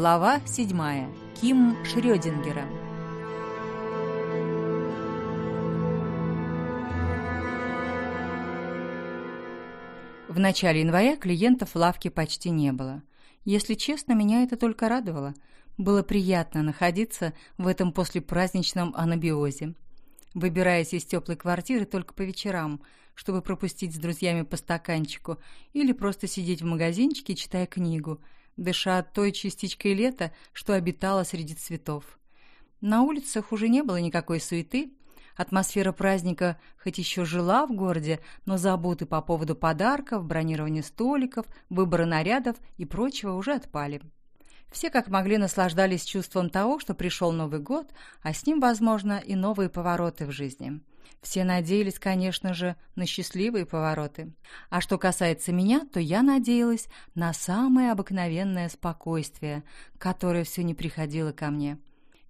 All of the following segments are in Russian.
Глава 7. Ким Шрёдингера. В начале января клиентов в лавке почти не было. Если честно, меня это только радовало. Было приятно находиться в этом послепраздничном анабиозе. Выбираясь из теплой квартиры только по вечерам, чтобы пропустить с друзьями по стаканчику, или просто сидеть в магазинчике, читая книгу – дыша той частичкой лета, что обитала среди цветов. На улицах уже не было никакой суеты, Атмосфера праздника хоть еще жила в городе, но заботы по поводу подарков, бронирования столиков, выбора нарядов и прочего уже отпали. Все как могли наслаждались чувством того, что пришел Новый год, а с ним, возможно, и новые повороты в жизни. Все надеялись, конечно же, на счастливые повороты. А что касается меня, то я надеялась на самое обыкновенное спокойствие, которое все не приходило ко мне.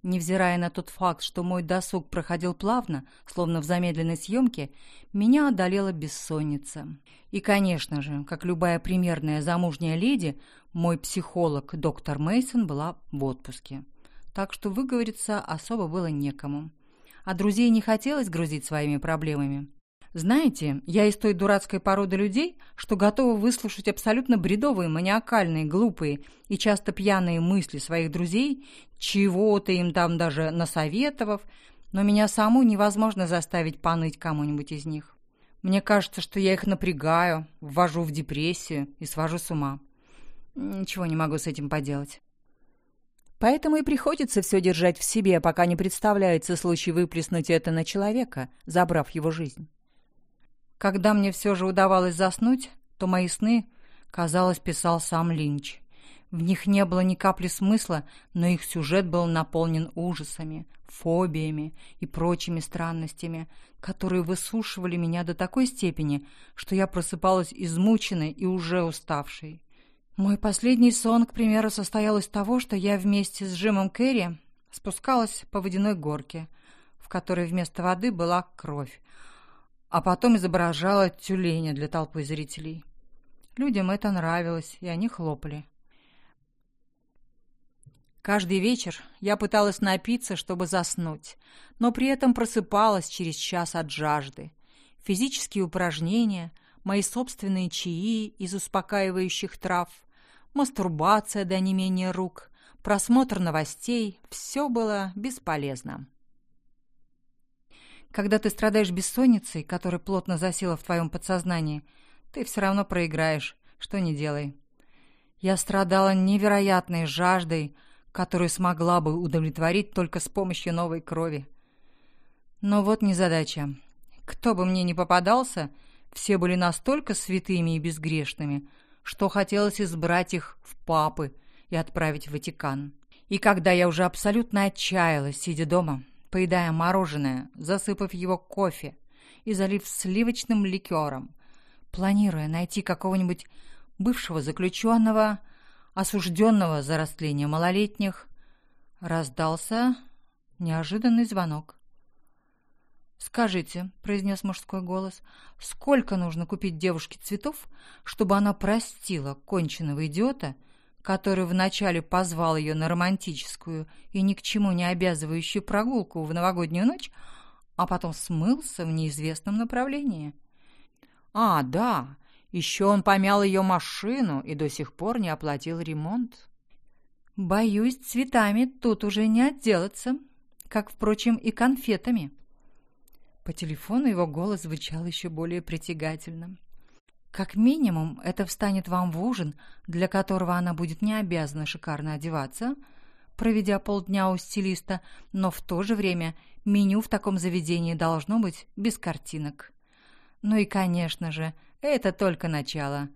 Невзирая на тот факт, что мой досуг проходил плавно, словно в замедленной съемке, меня одолела бессонница. И, конечно же, как любая примерная замужняя леди, мой психолог, доктор Мейсон, была в отпуске. Так что выговориться особо было некому а друзей не хотелось грузить своими проблемами. Знаете, я из той дурацкой породы людей, что готова выслушать абсолютно бредовые, маниакальные, глупые и часто пьяные мысли своих друзей, чего-то им там даже насоветовав, но меня саму невозможно заставить поныть кому-нибудь из них. Мне кажется, что я их напрягаю, ввожу в депрессию и свожу с ума. Ничего не могу с этим поделать. Поэтому и приходится все держать в себе, пока не представляется случай выплеснуть это на человека, забрав его жизнь. Когда мне все же удавалось заснуть, то мои сны, казалось, писал сам Линч. В них не было ни капли смысла, но их сюжет был наполнен ужасами, фобиями и прочими странностями, которые высушивали меня до такой степени, что я просыпалась измученной и уже уставшей. Мой последний сон, к примеру, состоял из того, что я вместе с Джимом Керри спускалась по водяной горке, в которой вместо воды была кровь, а потом изображала тюленя для толпы зрителей. Людям это нравилось, и они хлопали. Каждый вечер я пыталась напиться, чтобы заснуть, но при этом просыпалась через час от жажды. Физические упражнения, мои собственные чаи из успокаивающих трав, мастурбация до менее рук, просмотр новостей – все было бесполезно. Когда ты страдаешь бессонницей, которая плотно засела в твоем подсознании, ты все равно проиграешь, что не делай. Я страдала невероятной жаждой, которую смогла бы удовлетворить только с помощью новой крови. Но вот незадача. Кто бы мне ни попадался – все были настолько святыми и безгрешными, что хотелось избрать их в папы и отправить в Ватикан. И когда я уже абсолютно отчаялась, сидя дома, поедая мороженое, засыпав его кофе и залив сливочным ликером, планируя найти какого-нибудь бывшего заключенного, осужденного за растление малолетних, раздался неожиданный звонок. «Скажите», — произнес мужской голос, — «сколько нужно купить девушке цветов, чтобы она простила конченого идиота, который вначале позвал ее на романтическую и ни к чему не обязывающую прогулку в новогоднюю ночь, а потом смылся в неизвестном направлении?» «А, да, еще он помял ее машину и до сих пор не оплатил ремонт». «Боюсь, цветами тут уже не отделаться, как, впрочем, и конфетами». По телефону его голос звучал еще более притягательным. Как минимум, это встанет вам в ужин, для которого она будет не обязана шикарно одеваться, проведя полдня у стилиста, но в то же время меню в таком заведении должно быть без картинок. Ну и, конечно же, это только начало.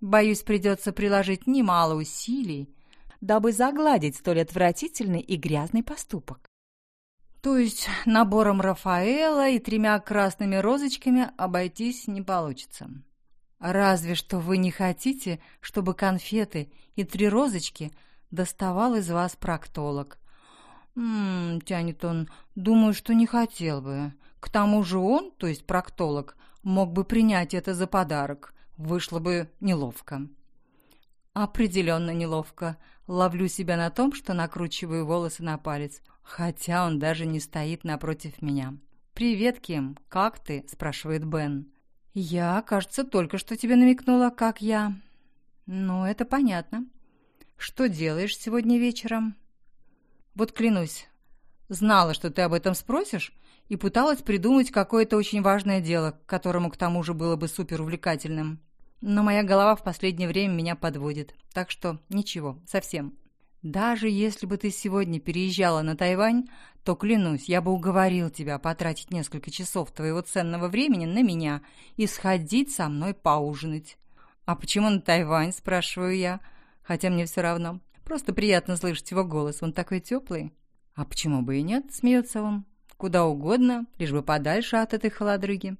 Боюсь, придется приложить немало усилий, дабы загладить столь отвратительный и грязный поступок. То есть набором Рафаэла и тремя красными розочками обойтись не получится. Разве что вы не хотите, чтобы конфеты и три розочки доставал из вас проктолог. Тянет он, думаю, что не хотел бы. К тому же он, то есть проктолог, мог бы принять это за подарок. Вышло бы неловко. Определенно неловко. Ловлю себя на том, что накручиваю волосы на палец, хотя он даже не стоит напротив меня. «Привет, Ким, как ты?» – спрашивает Бен. «Я, кажется, только что тебе намекнула, как я». «Ну, это понятно. Что делаешь сегодня вечером?» «Вот клянусь, знала, что ты об этом спросишь, и пыталась придумать какое-то очень важное дело, которому к тому же было бы супер увлекательным. Но моя голова в последнее время меня подводит. Так что ничего, совсем. Даже если бы ты сегодня переезжала на Тайвань, то, клянусь, я бы уговорил тебя потратить несколько часов твоего ценного времени на меня и сходить со мной поужинать. «А почему на Тайвань?» – спрашиваю я. Хотя мне все равно. Просто приятно слышать его голос, он такой теплый. «А почему бы и нет?» – смеется он. «Куда угодно, лишь бы подальше от этой холодрыги».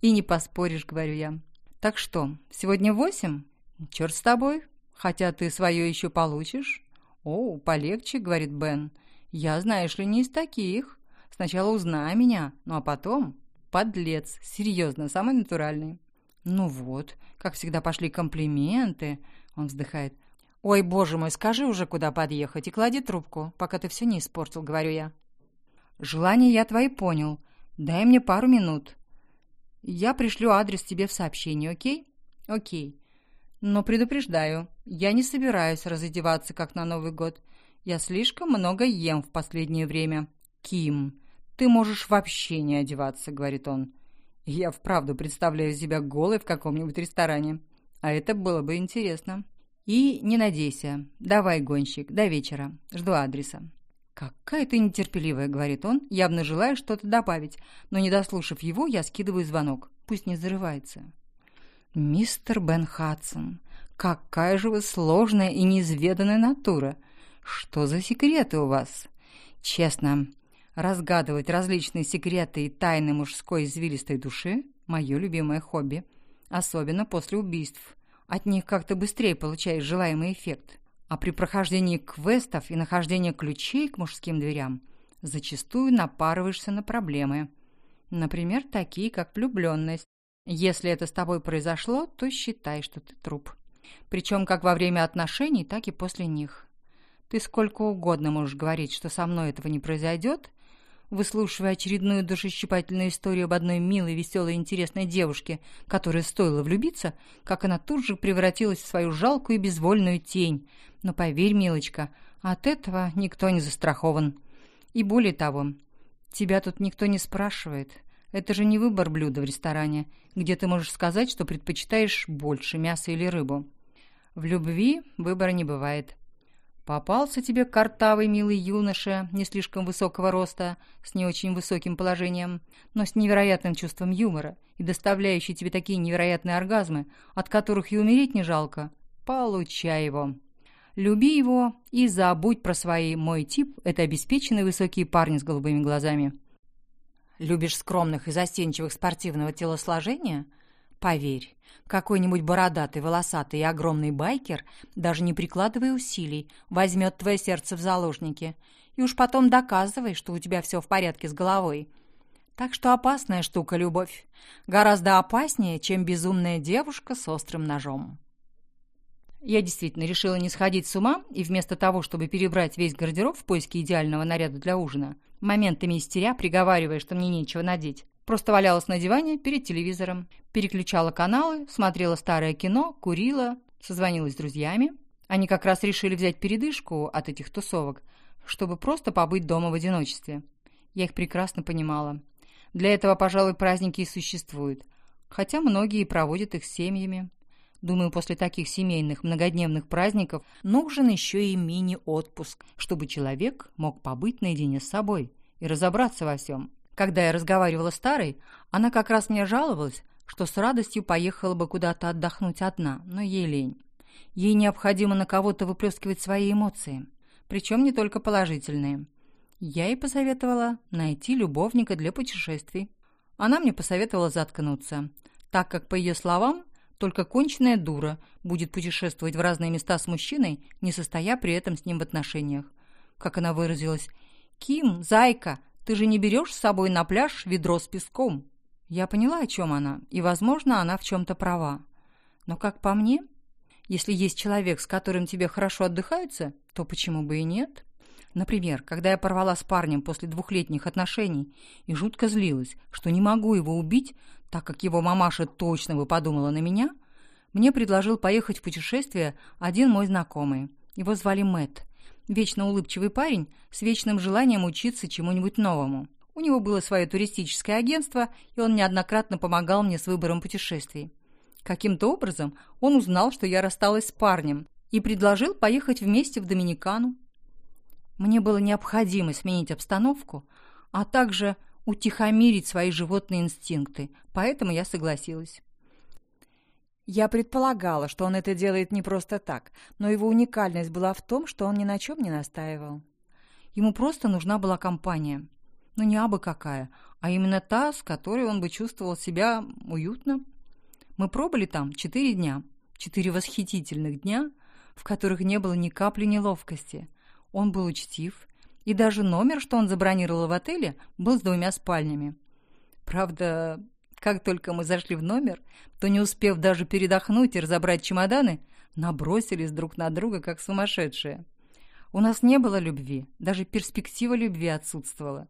«И не поспоришь», – говорю я. Так что, сегодня восемь? Черт с тобой, хотя ты свое еще получишь. О, полегче, говорит Бен. Я, знаешь ли, не из таких. Сначала узнай меня, ну а потом... Подлец, серьезно, самый натуральный. Ну вот, как всегда пошли комплименты. Он вздыхает. «Ой, боже мой, скажи уже, куда подъехать, и клади трубку, пока ты все не испортил», — говорю я. «Желания я твои понял. Дай мне пару минут. Я пришлю адрес тебе в сообщении, окей? Окей. Но предупреждаю, я не собираюсь разодеваться, как на Новый год. Я слишком много ем в последнее время. Ким, ты можешь вообще не одеваться, говорит он. Я вправду представляю себя голой в каком-нибудь ресторане. А это было бы интересно. И не надейся. Давай, гонщик, до вечера. Жду адреса. «Какая ты нетерпеливая», — говорит он, явно желая что-то добавить, но, не дослушав его, я скидываю звонок. Пусть не зарывается. «Мистер Бен Хадсон, какая же вы сложная и неизведанная натура! Что за секреты у вас? Честно, разгадывать различные секреты и тайны мужской извилистой души — мое любимое хобби, особенно после убийств. От них как-то быстрее получаешь желаемый эффект». А при прохождении квестов и нахождении ключей к мужским дверям зачастую напарываешься на проблемы. Например, такие, как влюбленность. Если это с тобой произошло, то считай, что ты труп. Причем как во время отношений, так и после них. Ты сколько угодно можешь говорить, что со мной этого не произойдет, выслушивая очередную душещипательную историю об одной милой, веселой и интересной девушке, которая стоила влюбиться, как она тут же превратилась в свою жалкую и безвольную тень. Но поверь, милочка, от этого никто не застрахован. И более того, тебя тут никто не спрашивает. Это же не выбор блюда в ресторане, где ты можешь сказать, что предпочитаешь больше мяса или рыбу. В любви выбора не бывает. Попался тебе картавый милый юноша, не слишком высокого роста, с не очень высоким положением, но с невероятным чувством юмора и доставляющий тебе такие невероятные оргазмы, от которых и умереть не жалко. Получай его. Люби его и забудь про свои «мой тип» — это обеспеченные высокие парни с голубыми глазами. Любишь скромных и застенчивых спортивного телосложения? Поверь, какой-нибудь бородатый, волосатый и огромный байкер, даже не прикладывая усилий, возьмет твое сердце в заложники. И уж потом доказывай, что у тебя все в порядке с головой. Так что опасная штука любовь. Гораздо опаснее, чем безумная девушка с острым ножом. Я действительно решила не сходить с ума, и вместо того, чтобы перебрать весь гардероб в поиске идеального наряда для ужина, моментами истеря, приговаривая, что мне нечего надеть, Просто валялась на диване перед телевизором, переключала каналы, смотрела старое кино, курила, созвонилась с друзьями. Они как раз решили взять передышку от этих тусовок, чтобы просто побыть дома в одиночестве. Я их прекрасно понимала. Для этого, пожалуй, праздники и существуют. Хотя многие проводят их с семьями. Думаю, после таких семейных многодневных праздников нужен еще и мини-отпуск, чтобы человек мог побыть наедине с собой и разобраться во всем. Когда я разговаривала с Тарой, она как раз мне жаловалась, что с радостью поехала бы куда-то отдохнуть одна, но ей лень. Ей необходимо на кого-то выплескивать свои эмоции, причем не только положительные. Я ей посоветовала найти любовника для путешествий. Она мне посоветовала заткнуться, так как, по ее словам, только конченная дура будет путешествовать в разные места с мужчиной, не состоя при этом с ним в отношениях. Как она выразилась, «Ким, зайка, ты же не берешь с собой на пляж ведро с песком?» Я поняла, о чем она, и, возможно, она в чем-то права. Но, как по мне, Если есть человек, с которым тебе хорошо отдыхается, то почему бы и нет? Например, когда я порвала с парнем после двухлетних отношений и жутко злилась, что не могу его убить, так как его мамаша точно бы подумала на меня, мне предложил поехать в путешествие один мой знакомый. Его звали Мэтт. Вечно улыбчивый парень с вечным желанием учиться чему-нибудь новому. У него было свое туристическое агентство, и он неоднократно помогал мне с выбором путешествий. Каким-то образом он узнал, что я рассталась с парнем, и предложил поехать вместе в Доминикану. Мне было необходимо сменить обстановку, а также утихомирить свои животные инстинкты, поэтому я согласилась. Я предполагала, что он это делает не просто так, но его уникальность была в том, что он ни на чем не настаивал. Ему просто нужна была компания. Но не абы какая, а именно та, с которой он бы чувствовал себя уютно. Мы пробыли там четыре дня, четыре восхитительных дня, в которых не было ни капли неловкости. Он был учтив, и даже номер, что он забронировал в отеле, был с двумя спальнями. Правда, как только мы зашли в номер, то, не успев даже передохнуть и разобрать чемоданы, набросились друг на друга, как сумасшедшие. У нас не было любви, даже перспектива любви отсутствовала.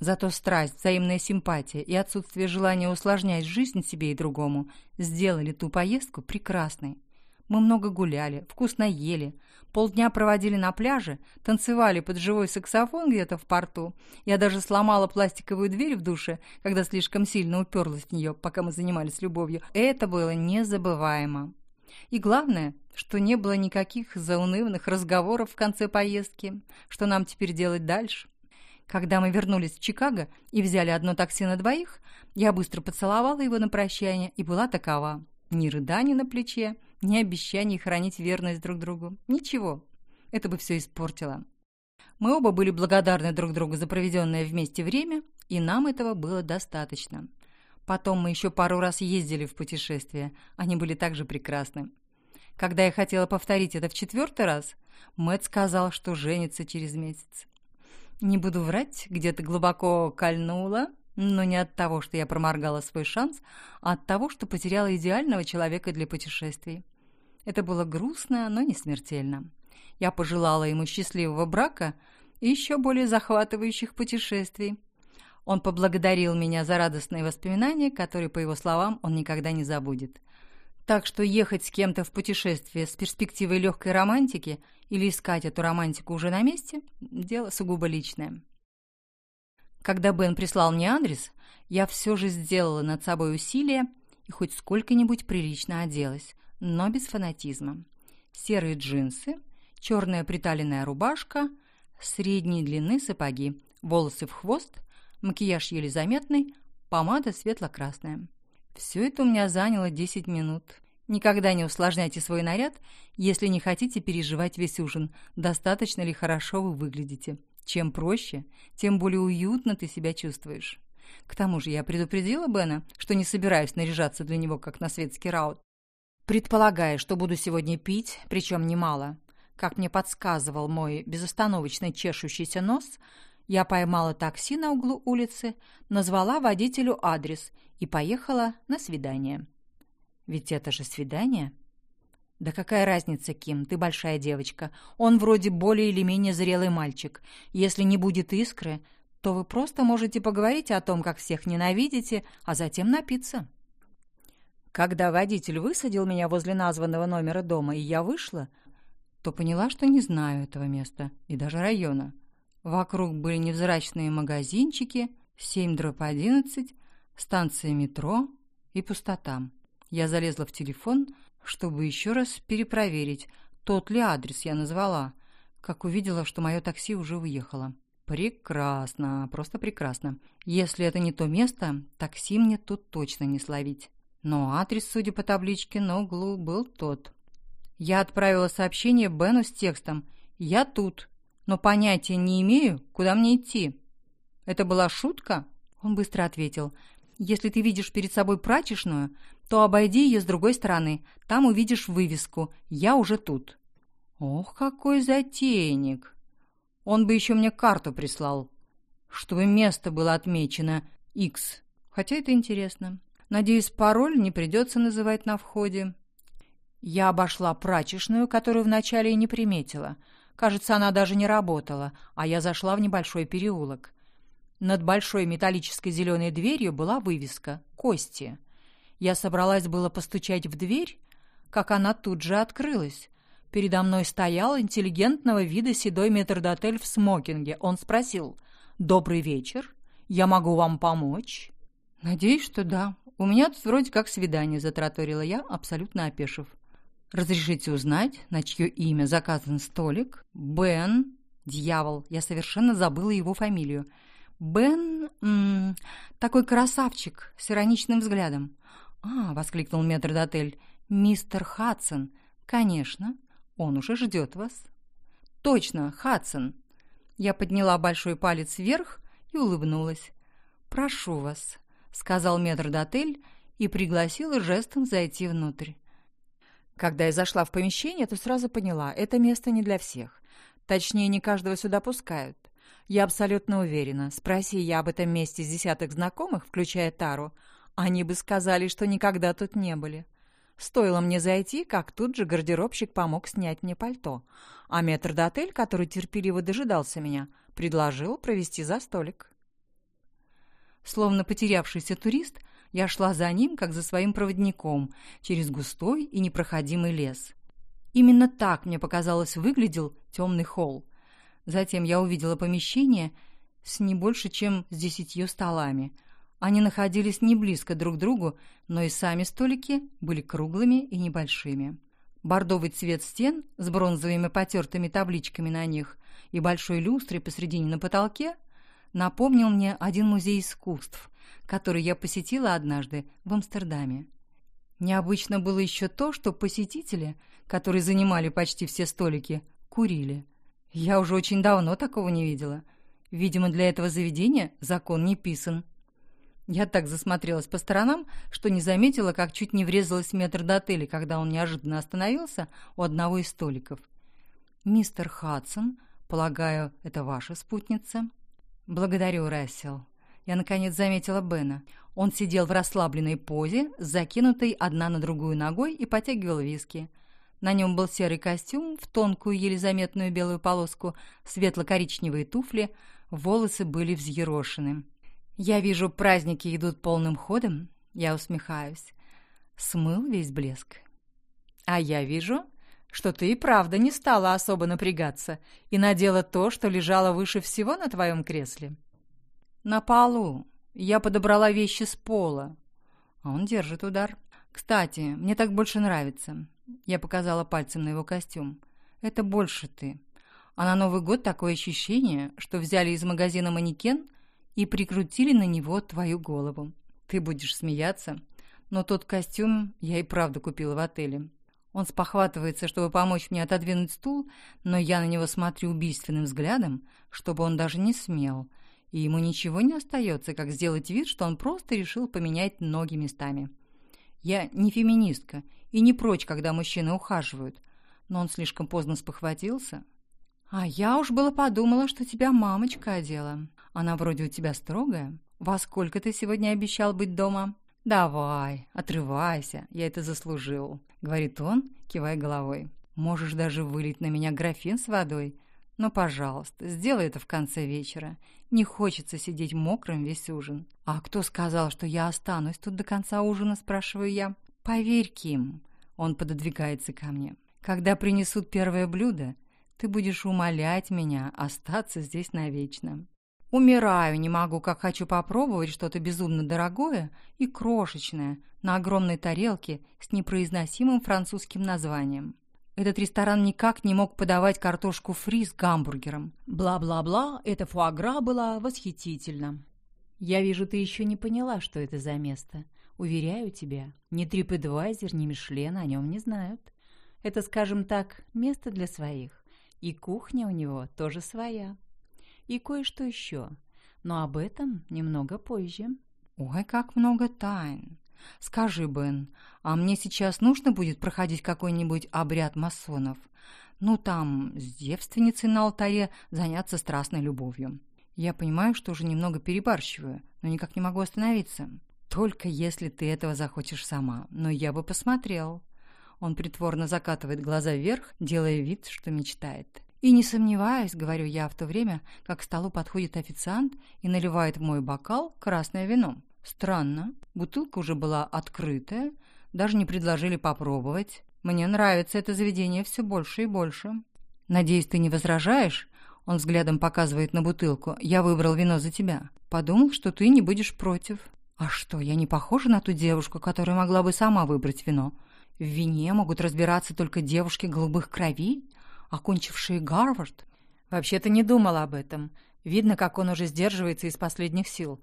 Зато страсть, взаимная симпатия и отсутствие желания усложнять жизнь себе и другому сделали ту поездку прекрасной. Мы много гуляли, вкусно ели, полдня проводили на пляже, танцевали под живой саксофон где-то в порту. Я даже сломала пластиковую дверь в душе, когда слишком сильно уперлась в нее, пока мы занимались любовью. Это было незабываемо. И главное, что не было никаких заунывных разговоров в конце поездки, что нам теперь делать дальше. Когда мы вернулись в Чикаго и взяли одно такси на двоих, я быстро поцеловала его на прощание и была такова. Ни рыданий на плече, ни обещаний хранить верность друг другу. Ничего. Это бы все испортило. Мы оба были благодарны друг другу за проведенное вместе время, и нам этого было достаточно. Потом мы еще пару раз ездили в путешествия. Они были также прекрасны. Когда я хотела повторить это в четвертый раз, Мэтт сказал, что женится через месяц. Не буду врать, где-то глубоко кольнула, но не от того, что я проморгала свой шанс, а от того, что потеряла идеального человека для путешествий. Это было грустно, но не смертельно. Я пожелала ему счастливого брака и еще более захватывающих путешествий. Он поблагодарил меня за радостные воспоминания, которые, по его словам, он никогда не забудет. Так что ехать с кем-то в путешествие с перспективой легкой романтики или искать эту романтику уже на месте – дело сугубо личное. Когда Бен прислал мне адрес, я все же сделала над собой усилие и хоть сколько-нибудь прилично оделась, но без фанатизма. Серые джинсы, черная приталенная рубашка, средней длины сапоги, волосы в хвост, макияж еле заметный, помада светло-красная. Все это у меня заняло 10 минут. Никогда не усложняйте свой наряд, если не хотите переживать весь ужин, достаточно ли хорошо вы выглядите. Чем проще, тем более уютно ты себя чувствуешь. К тому же я предупредила Бена, что не собираюсь наряжаться для него, как на светский раут. Предполагая, что буду сегодня пить, причем немало, как мне подсказывал мой безостановочно чешущийся нос, я поймала такси на углу улицы, назвала водителю адрес и поехала на свидание. Ведь это же свидание. «Да какая разница, Ким, ты большая девочка. Он вроде более или менее зрелый мальчик. Если не будет искры, то вы просто можете поговорить о том, как всех ненавидите, а затем напиться». Когда водитель высадил меня возле названного номера дома, и я вышла, то поняла, что не знаю этого места и даже района. Вокруг были невзрачные магазинчики, 7 дробь 11, станция метро и пустота. Я залезла в телефон, чтобы еще раз перепроверить, тот ли адрес я назвала, как увидела, что мое такси уже уехало. Прекрасно, просто прекрасно. Если это не то место, такси мне тут точно не словить. Но адрес, судя по табличке на углу, был тот. Я отправила сообщение Бену с текстом «Я тут, но понятия не имею, куда мне идти». «Это была шутка?» Он быстро ответил «Если ты видишь перед собой прачечную, то обойди ее с другой стороны. Там увидишь вывеску «Я уже тут». Ох, какой затейник! Он бы еще мне карту прислал, чтобы место было отмечено X. Хотя это интересно. Надеюсь, пароль не придется называть на входе. Я обошла прачечную, которую вначале и не приметила. Кажется, она даже не работала, а я зашла в небольшой переулок. Над большой металлической зеленой дверью была вывеска «Кости». Я собралась было постучать в дверь, как она тут же открылась. Передо мной стоял интеллигентного вида седой метрдотель в смокинге. Он спросил «Добрый вечер, я могу вам помочь?» «Надеюсь, что да. У меня тут вроде как свидание», — затраторила я, абсолютно опешив. «Разрешите узнать, на чье имя заказан столик?» «Бен...» «Дьявол, я совершенно забыла его фамилию. Бен... М такой красавчик с ироничным взглядом». «А!» — воскликнул метрдотель. «Мистер Хадсон. Конечно, он уже ждет вас». «Точно, Хадсон». Я подняла большой палец вверх и улыбнулась. «Прошу вас», — сказал метрдотель и пригласил жестом зайти внутрь. Когда я зашла в помещение, то сразу поняла, это место не для всех. Точнее, не каждого сюда пускают. Я абсолютно уверена, спроси я об этом месте с десяток знакомых, включая Тару, они бы сказали, что никогда тут не были. Стоило мне зайти, как тут же гардеробщик помог снять мне пальто, а метрдотель, который терпеливо дожидался меня, предложил провести за столик. Словно потерявшийся турист, я шла за ним, как за своим проводником, через густой и непроходимый лес. Именно так, мне показалось, выглядел темный холл. Затем я увидела помещение с не больше, чем с десятью столами — они находились не близко друг к другу, но и сами столики были круглыми и небольшими. Бордовый цвет стен с бронзовыми потертыми табличками на них и большой люстрой посредине на потолке напомнил мне один музей искусств, который я посетила однажды в Амстердаме. Необычно было еще то, что посетители, которые занимали почти все столики, курили. Я уже очень давно такого не видела. Видимо, для этого заведения закон не писан. Я так засмотрелась по сторонам, что не заметила, как чуть не врезалась в метр до отеля, когда он неожиданно остановился у одного из столиков. «Мистер Хадсон, полагаю, это ваша спутница?» «Благодарю, Рассел». Я, наконец, заметила Бена. Он сидел в расслабленной позе, закинутой одна на другую ногой и потягивал виски. На нем был серый костюм в тонкую, еле заметную белую полоску, светло-коричневые туфли, волосы были взъерошены. Я вижу, праздники идут полным ходом. Я усмехаюсь. Смыл весь блеск. А я вижу, что ты и правда не стала особо напрягаться и надела то, что лежало выше всего на твоем кресле. На полу. Я подобрала вещи с пола. А он держит удар. Кстати, мне так больше нравится. Я показала пальцем на его костюм. Это больше ты. А на Новый год такое ощущение, что взяли из магазина манекен — и прикрутили на него твою голову. Ты будешь смеяться, но тот костюм я и правда купила в отеле. Он спохватывается, чтобы помочь мне отодвинуть стул, но я на него смотрю убийственным взглядом, чтобы он даже не смел, и ему ничего не остается, как сделать вид, что он просто решил поменять ноги местами. Я не феминистка и не прочь, когда мужчины ухаживают, но он слишком поздно спохватился. А я уж было подумала, что тебя мамочка одела. Она вроде у тебя строгая. Во сколько ты сегодня обещал быть дома? Давай, отрывайся, я это заслужил, говорит он, кивая головой. Можешь даже вылить на меня графин с водой. Но, пожалуйста, сделай это в конце вечера. Не хочется сидеть мокрым весь ужин. А кто сказал, что я останусь тут до конца ужина, спрашиваю я. Поверь, Ким, он пододвигается ко мне. Когда принесут первое блюдо, ты будешь умолять меня остаться здесь навечно. Умираю, не могу, как хочу попробовать что-то безумно дорогое и крошечное на огромной тарелке с непроизносимым французским названием. Этот ресторан никак не мог подавать картошку фри с гамбургером. Бла-бла-бла, это фуагра было восхитительно. Я вижу, ты еще не поняла, что это за место. Уверяю тебя, ни TripAdvisor, ни Мишлен о нем не знают. Это, скажем так, место для своих. И кухня у него тоже своя и кое-что еще, но об этом немного позже. Ой, как много тайн. Скажи, Бен, а мне сейчас нужно будет проходить какой-нибудь обряд масонов? Ну, там, с девственницей на алтаре заняться страстной любовью. Я понимаю, что уже немного перебарщиваю, но никак не могу остановиться. Только если ты этого захочешь сама. Но я бы посмотрел. Он притворно закатывает глаза вверх, делая вид, что мечтает. И не сомневаюсь, говорю я в то время, как к столу подходит официант и наливает в мой бокал красное вино. Странно, бутылка уже была открытая, даже не предложили попробовать. Мне нравится это заведение все больше и больше. Надеюсь, ты не возражаешь? Он взглядом показывает на бутылку. Я выбрал вино за тебя. Подумал, что ты не будешь против. А что, я не похожа на ту девушку, которая могла бы сама выбрать вино? В вине могут разбираться только девушки голубых кровей, окончившие Гарвард. Вообще-то не думала об этом. Видно, как он уже сдерживается из последних сил.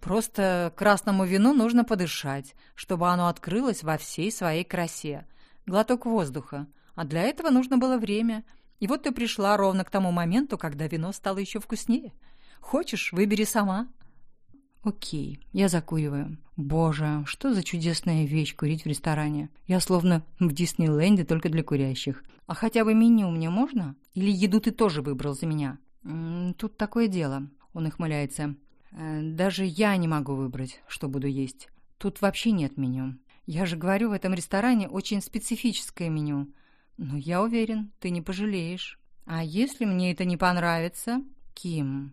Просто красному вину нужно подышать, чтобы оно открылось во всей своей красе. Глоток воздуха. А для этого нужно было время. И вот ты пришла ровно к тому моменту, когда вино стало еще вкуснее. Хочешь, выбери сама. Окей, я закуриваю. Боже, что за чудесная вещь курить в ресторане. Я словно в Диснейленде только для курящих. А хотя бы меню мне можно? Или еду ты тоже выбрал за меня? Тут такое дело. Он ухмыляется. Э, даже я не могу выбрать, что буду есть. Тут вообще нет меню. Я же говорю, в этом ресторане очень специфическое меню. Но я уверен, ты не пожалеешь. А если мне это не понравится? Ким,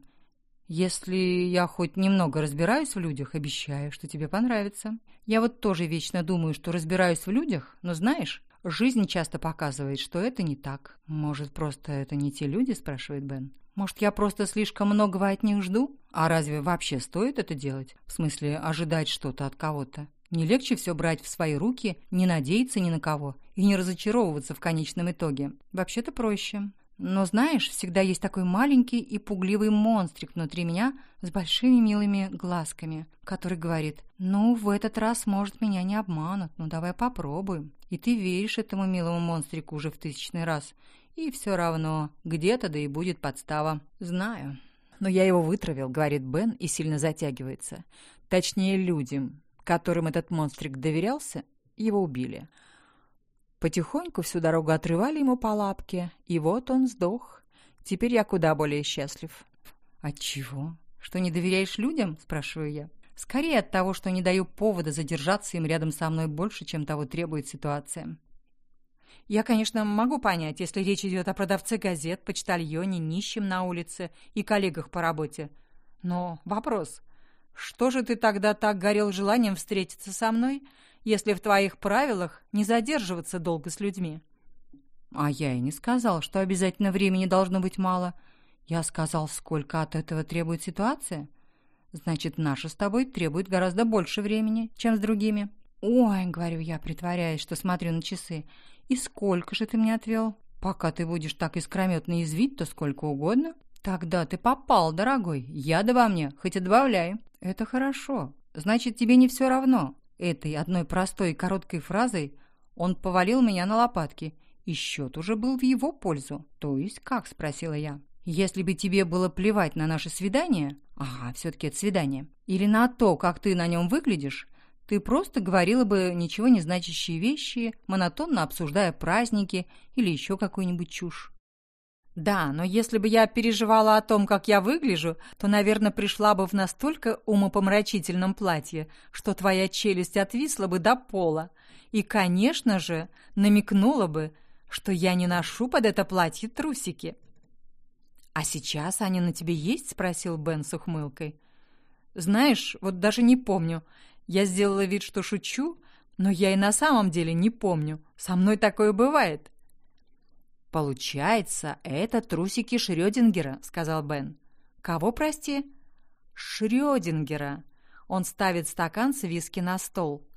если я хоть немного разбираюсь в людях, обещаю, что тебе понравится. Я вот тоже вечно думаю, что разбираюсь в людях, но знаешь, жизнь часто показывает, что это не так. Может, просто это не те люди, спрашивает Бен. Может, я просто слишком многого от них жду? А разве вообще стоит это делать? В смысле, ожидать что-то от кого-то? Не легче все брать в свои руки, не надеяться ни на кого и не разочаровываться в конечном итоге? Вообще-то проще. Но знаешь, всегда есть такой маленький и пугливый монстрик внутри меня с большими милыми глазками, который говорит, ну, в этот раз, может, меня не обманут, ну, давай попробуем. И ты веришь этому милому монстрику уже в тысячный раз. И все равно, где-то да и будет подстава. Знаю. Но я его вытравил, говорит Бен и сильно затягивается. Точнее, людям, которым этот монстрик доверялся, его убили. Потихоньку всю дорогу отрывали ему по лапке, и вот он сдох. Теперь я куда более счастлив. От чего? Что не доверяешь людям? спрашиваю я. Скорее от того, что не даю повода задержаться им рядом со мной больше, чем того требует ситуация. Я, конечно, могу понять, если речь идет о продавце газет, почтальоне, нищем на улице и коллегах по работе. Но вопрос, что же ты тогда так горел желанием встретиться со мной, если в твоих правилах не задерживаться долго с людьми. А я и не сказал, что обязательно времени должно быть мало. Я сказал, сколько от этого требует ситуация. Значит, наша с тобой требует гораздо больше времени, чем с другими. Ой, говорю я, притворяясь, что смотрю на часы. И сколько же ты мне отвел? Пока ты будешь так искрометно извить, то сколько угодно. Тогда ты попал, дорогой. Яда во мне, хоть и добавляй. Это хорошо. Значит, тебе не все равно. Этой одной простой и короткой фразой он повалил меня на лопатки, и счет уже был в его пользу. То есть как, спросила я. Если бы тебе было плевать на наше свидание, ага, все-таки это свидание, или на то, как ты на нем выглядишь, ты просто говорила бы ничего не значащие вещи, монотонно обсуждая праздники или еще какую-нибудь чушь. Да, но если бы я переживала о том, как я выгляжу, то, наверное, пришла бы в настолько умопомрачительном платье, что твоя челюсть отвисла бы до пола. И, конечно же, намекнула бы, что я не ношу под это платье трусики. «А сейчас они на тебе есть?» — спросил Бен с ухмылкой. «Знаешь, вот даже не помню. Я сделала вид, что шучу, но я и на самом деле не помню. Со мной такое бывает». «Получается, это трусики Шрёдингера», — сказал Бен. «Кого, прости?» «Шрёдингера». Он ставит стакан с виски на стол.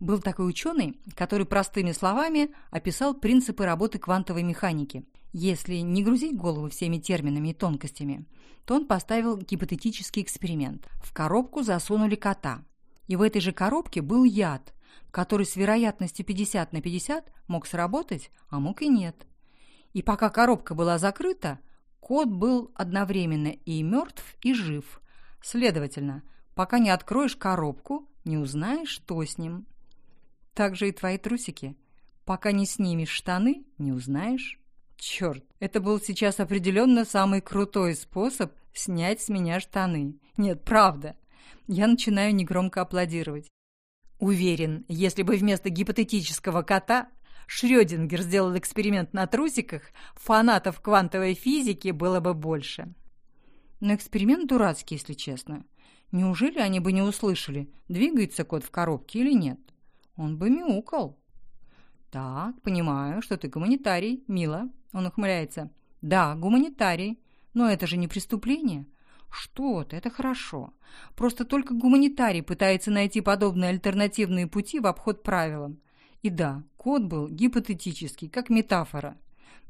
Был такой ученый, который простыми словами описал принципы работы квантовой механики. Если не грузить голову всеми терминами и тонкостями, то он поставил гипотетический эксперимент. В коробку засунули кота. И в этой же коробке был яд, который с вероятностью 50 на 50 мог сработать, а мог и нет. И пока коробка была закрыта, кот был одновременно и мертв, и жив. Следовательно, пока не откроешь коробку, не узнаешь, что с ним. Так же и твои трусики. Пока не снимешь штаны, не узнаешь. Черт, это был сейчас определенно самый крутой способ снять с меня штаны. Нет, правда. Я начинаю негромко аплодировать. Уверен, если бы вместо гипотетического кота Шрёдингер сделал эксперимент на трусиках, фанатов квантовой физики было бы больше. Но эксперимент дурацкий, если честно. Неужели они бы не услышали, двигается кот в коробке или нет? Он бы мяукал. «Так, понимаю, что ты гуманитарий, мило», — он ухмыляется. «Да, гуманитарий, но это же не преступление». «Что ты, это хорошо. Просто только гуманитарий пытается найти подобные альтернативные пути в обход правилам. И да, код был гипотетический, как метафора.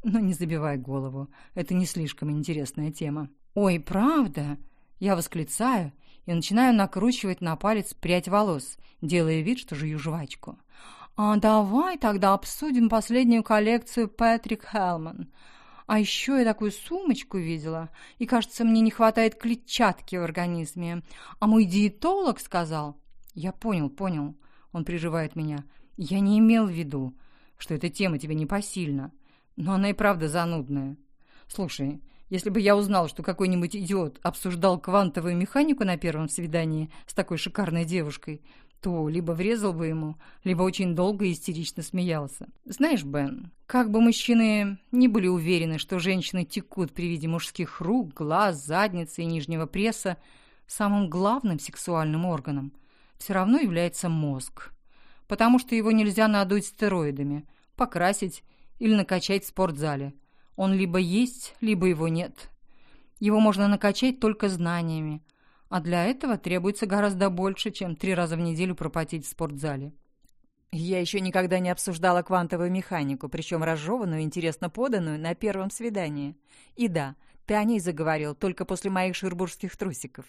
Но не забивай голову, это не слишком интересная тема». «Ой, правда?» Я восклицаю и начинаю накручивать на палец прядь волос, делая вид, что жую жвачку. «А давай тогда обсудим последнюю коллекцию Патрик Хелман. А еще я такую сумочку видела, и, кажется, мне не хватает клетчатки в организме. А мой диетолог сказал...» «Я понял, понял», — он приживает меня. «Я не имел в виду, что эта тема тебе непосильна, но она и правда занудная. Слушай, если бы я узнал, что какой-нибудь идиот обсуждал квантовую механику на первом свидании с такой шикарной девушкой, то либо врезал бы ему, либо очень долго и истерично смеялся. Знаешь, Бен, как бы мужчины не были уверены, что женщины текут при виде мужских рук, глаз, задницы и нижнего пресса, самым главным сексуальным органом все равно является мозг. Потому что его нельзя надуть стероидами, покрасить или накачать в спортзале. Он либо есть, либо его нет. Его можно накачать только знаниями, а для этого требуется гораздо больше, чем три раза в неделю пропотеть в спортзале. Я еще никогда не обсуждала квантовую механику, причем разжеванную, интересно поданную, на первом свидании. И да, ты о ней заговорил только после моих ширбургских трусиков.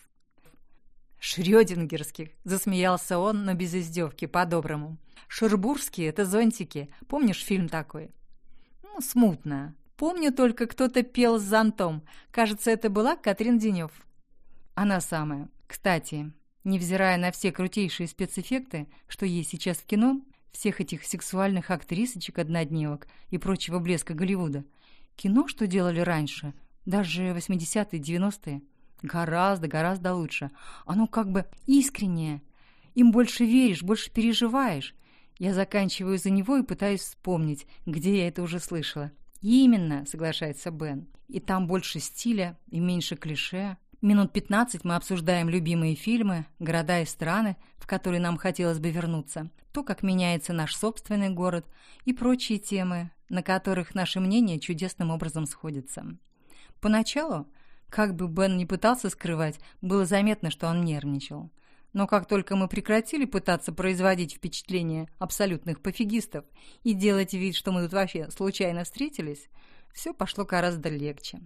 «Шрёдингерских», — засмеялся он, но без издевки, по-доброму. «Шербургские — это зонтики. Помнишь фильм такой?» «Ну, смутно. Помню только, кто-то пел с зонтом. Кажется, это была Катрин Денев. Она самая. Кстати, невзирая на все крутейшие спецэффекты, что есть сейчас в кино, всех этих сексуальных актрисочек-однодневок и прочего блеска Голливуда, кино, что делали раньше, даже 80-е, 90-е, гораздо-гораздо лучше. Оно как бы искреннее. Им больше веришь, больше переживаешь. Я заканчиваю за него и пытаюсь вспомнить, где я это уже слышала. «Именно», — соглашается Бен. «И там больше стиля и меньше клише». Минут пятнадцать мы обсуждаем любимые фильмы, города и страны, в которые нам хотелось бы вернуться, то, как меняется наш собственный город и прочие темы, на которых наши мнения чудесным образом сходятся. Поначалу, как бы Бен ни пытался скрывать, было заметно, что он нервничал. Но как только мы прекратили пытаться производить впечатление абсолютных пофигистов и делать вид, что мы тут вообще случайно встретились, все пошло гораздо легче.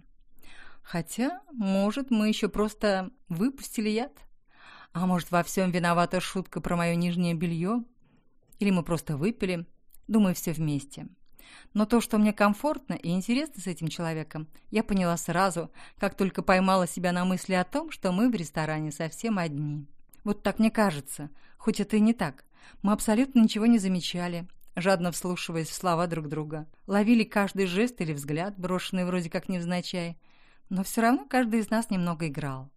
Хотя, может, мы еще просто выпустили яд? А может, во всем виновата шутка про мое нижнее белье? Или мы просто выпили? Думаю, все вместе. Но то, что мне комфортно и интересно с этим человеком, я поняла сразу, как только поймала себя на мысли о том, что мы в ресторане совсем одни. Вот так мне кажется, хоть это и не так. Мы абсолютно ничего не замечали, жадно вслушиваясь в слова друг друга. Ловили каждый жест или взгляд, брошенный вроде как невзначай, но все равно каждый из нас немного играл.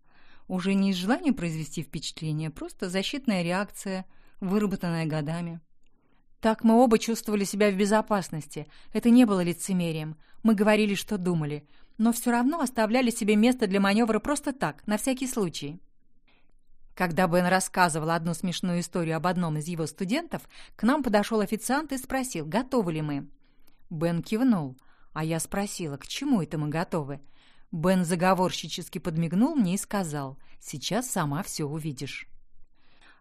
Уже не из желания произвести впечатление, просто защитная реакция, выработанная годами. Так мы оба чувствовали себя в безопасности. Это не было лицемерием. Мы говорили, что думали. Но все равно оставляли себе место для маневра просто так, на всякий случай. Когда Бен рассказывал одну смешную историю об одном из его студентов, к нам подошел официант и спросил, готовы ли мы. Бен кивнул, а я спросила, к чему это мы готовы. Бен заговорщически подмигнул мне и сказал, «Сейчас сама все увидишь».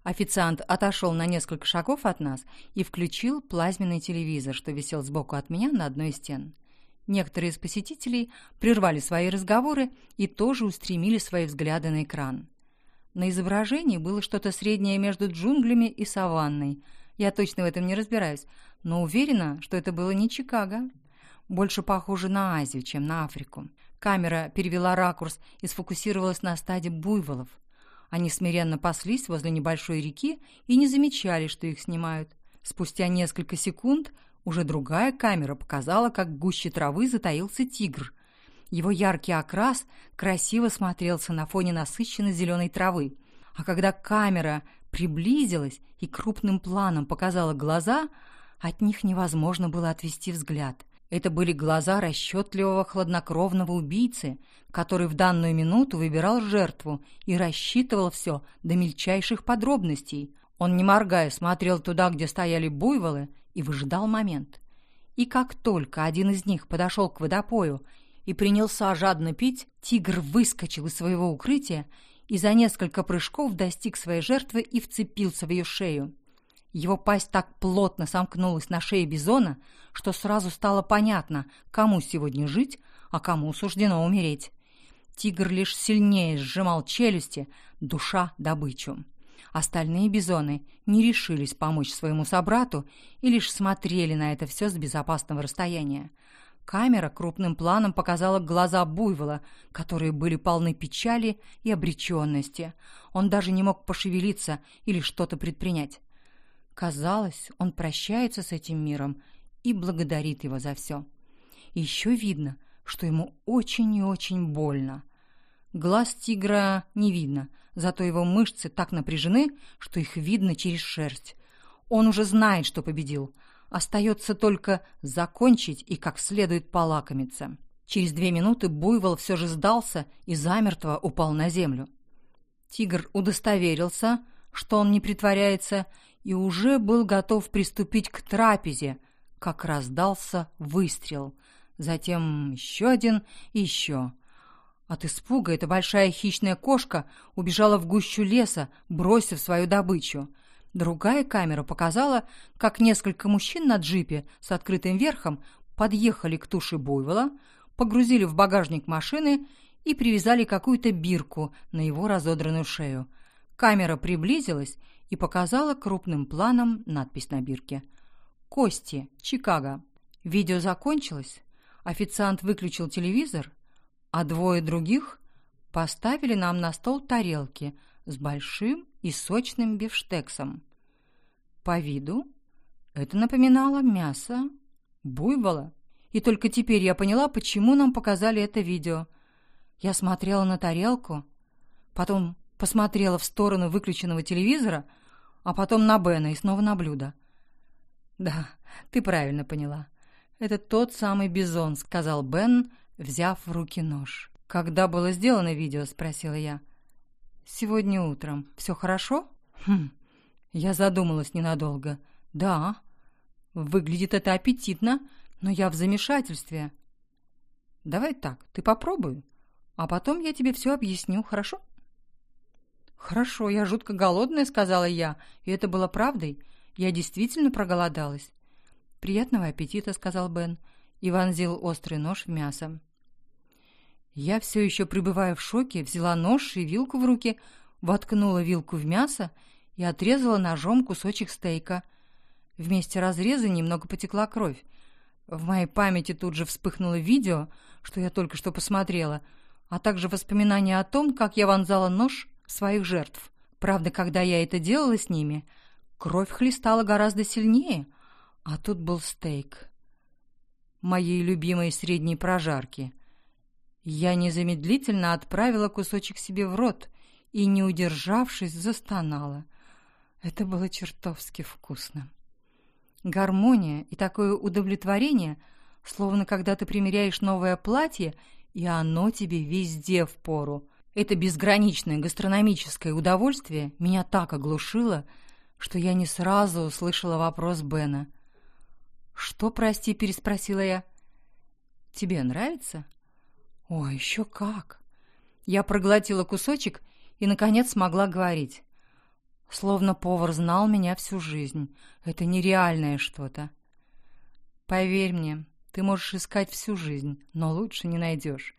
Официант отошел на несколько шагов от нас и включил плазменный телевизор, что висел сбоку от меня на одной из стен. Некоторые из посетителей прервали свои разговоры и тоже устремили свои взгляды на экран. На изображении было что-то среднее между джунглями и саванной. Я точно в этом не разбираюсь, но уверена, что это было не Чикаго. Больше похоже на Азию, чем на Африку. Камера перевела ракурс и сфокусировалась на стаде буйволов. Они смиренно паслись возле небольшой реки и не замечали, что их снимают. Спустя несколько секунд уже другая камера показала, как в гуще травы затаился тигр. Его яркий окрас красиво смотрелся на фоне насыщенной зеленой травы. А когда камера приблизилась и крупным планом показала глаза, От них невозможно было отвести взгляд. Это были глаза расчетливого хладнокровного убийцы, который в данную минуту выбирал жертву и рассчитывал все до мельчайших подробностей. Он, не моргая, смотрел туда, где стояли буйволы, и выжидал момент. И как только один из них подошел к водопою и принялся жадно пить, тигр выскочил из своего укрытия и за несколько прыжков достиг своей жертвы и вцепился в ее шею. Его пасть так плотно сомкнулась на шее бизона, что сразу стало понятно, кому сегодня жить, а кому суждено умереть. Тигр лишь сильнее сжимал челюсти, душа добычу. Остальные бизоны не решились помочь своему собрату и лишь смотрели на это все с безопасного расстояния. Камера крупным планом показала глаза буйвола, которые были полны печали и обреченности. Он даже не мог пошевелиться или что-то предпринять. Казалось, он прощается с этим миром и благодарит его за все. Еще видно, что ему очень и очень больно. Глаз тигра не видно, зато его мышцы так напряжены, что их видно через шерсть. Он уже знает, что победил, Остается только закончить и как следует полакомиться. Через две минуты буйвол все же сдался и замертво упал на землю. Тигр удостоверился, что он не притворяется, и уже был готов приступить к трапезе, как раздался выстрел. Затем еще один и еще. От испуга эта большая хищная кошка убежала в гущу леса, бросив свою добычу — Другая камера показала, как несколько мужчин на джипе с открытым верхом подъехали к туше буйвола, погрузили в багажник машины и привязали какую-то бирку на его разодранную шею. Камера приблизилась и показала крупным планом надпись на бирке. «Кости, Чикаго». Видео закончилось, официант выключил телевизор, а двое других поставили нам на стол тарелки с большим и сочным бифштексом. По виду это напоминало мясо буйвола. И только теперь я поняла, почему нам показали это видео. Я смотрела на тарелку, потом посмотрела в сторону выключенного телевизора, а потом на Бена и снова на блюдо. «Да, ты правильно поняла. Это тот самый бизон», — сказал Бен, взяв в руки нож. «Когда было сделано видео?» — спросила я. «Сегодня утром. Все хорошо?» «Хм...» Я задумалась ненадолго. «Да, выглядит это аппетитно, но я в замешательстве». «Давай так, ты попробуй, а потом я тебе все объясню, хорошо?» «Хорошо, я жутко голодная», — сказала я, и это было правдой. Я действительно проголодалась. «Приятного аппетита», — сказал Бен и вонзил острый нож в мясо. Я все еще пребывая в шоке, взяла нож и вилку в руки, воткнула вилку в мясо и отрезала ножом кусочек стейка. Вместе разреза немного потекла кровь. В моей памяти тут же вспыхнуло видео, что я только что посмотрела, а также воспоминания о том, как я вонзала нож своих жертв. Правда, когда я это делала с ними, кровь хлестала гораздо сильнее, а тут был стейк. Моей любимой средней прожарки — я незамедлительно отправила кусочек себе в рот и, не удержавшись, застонала. Это было чертовски вкусно. Гармония и такое удовлетворение, словно когда ты примеряешь новое платье, и оно тебе везде в пору. Это безграничное гастрономическое удовольствие меня так оглушило, что я не сразу услышала вопрос Бена. «Что, прости?» — переспросила я. «Тебе нравится?» О, еще как! Я проглотила кусочек и, наконец, смогла говорить. Словно повар знал меня всю жизнь. Это нереальное что-то. Поверь мне, ты можешь искать всю жизнь, но лучше не найдешь,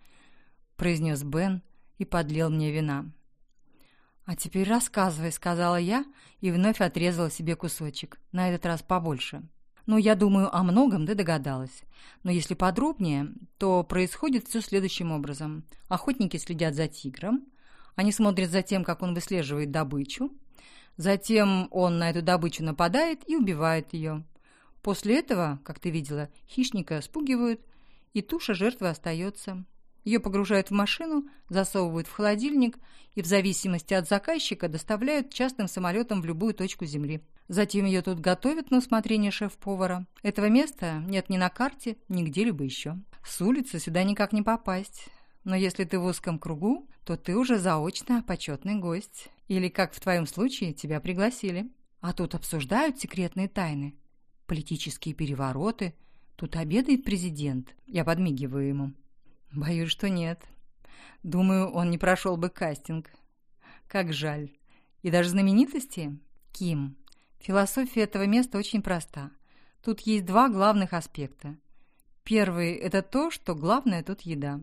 произнес Бен и подлил мне вина. «А теперь рассказывай», — сказала я и вновь отрезала себе кусочек, на этот раз побольше. Ну, я думаю, о многом ты догадалась. Но если подробнее, то происходит все следующим образом. Охотники следят за тигром, они смотрят за тем, как он выслеживает добычу, затем он на эту добычу нападает и убивает ее. После этого, как ты видела, хищника спугивают, и туша жертвы остается. Ее погружают в машину, засовывают в холодильник и в зависимости от заказчика доставляют частным самолетом в любую точку Земли. Затем ее тут готовят на усмотрение шеф-повара. Этого места нет ни на карте, ни где-либо еще. С улицы сюда никак не попасть. Но если ты в узком кругу, то ты уже заочно почетный гость. Или, как в твоем случае, тебя пригласили. А тут обсуждают секретные тайны. Политические перевороты. Тут обедает президент. Я подмигиваю ему. Боюсь, что нет. Думаю, он не прошел бы кастинг. Как жаль. И даже знаменитости? Ким. Философия этого места очень проста. Тут есть два главных аспекта. Первый – это то, что главное тут еда.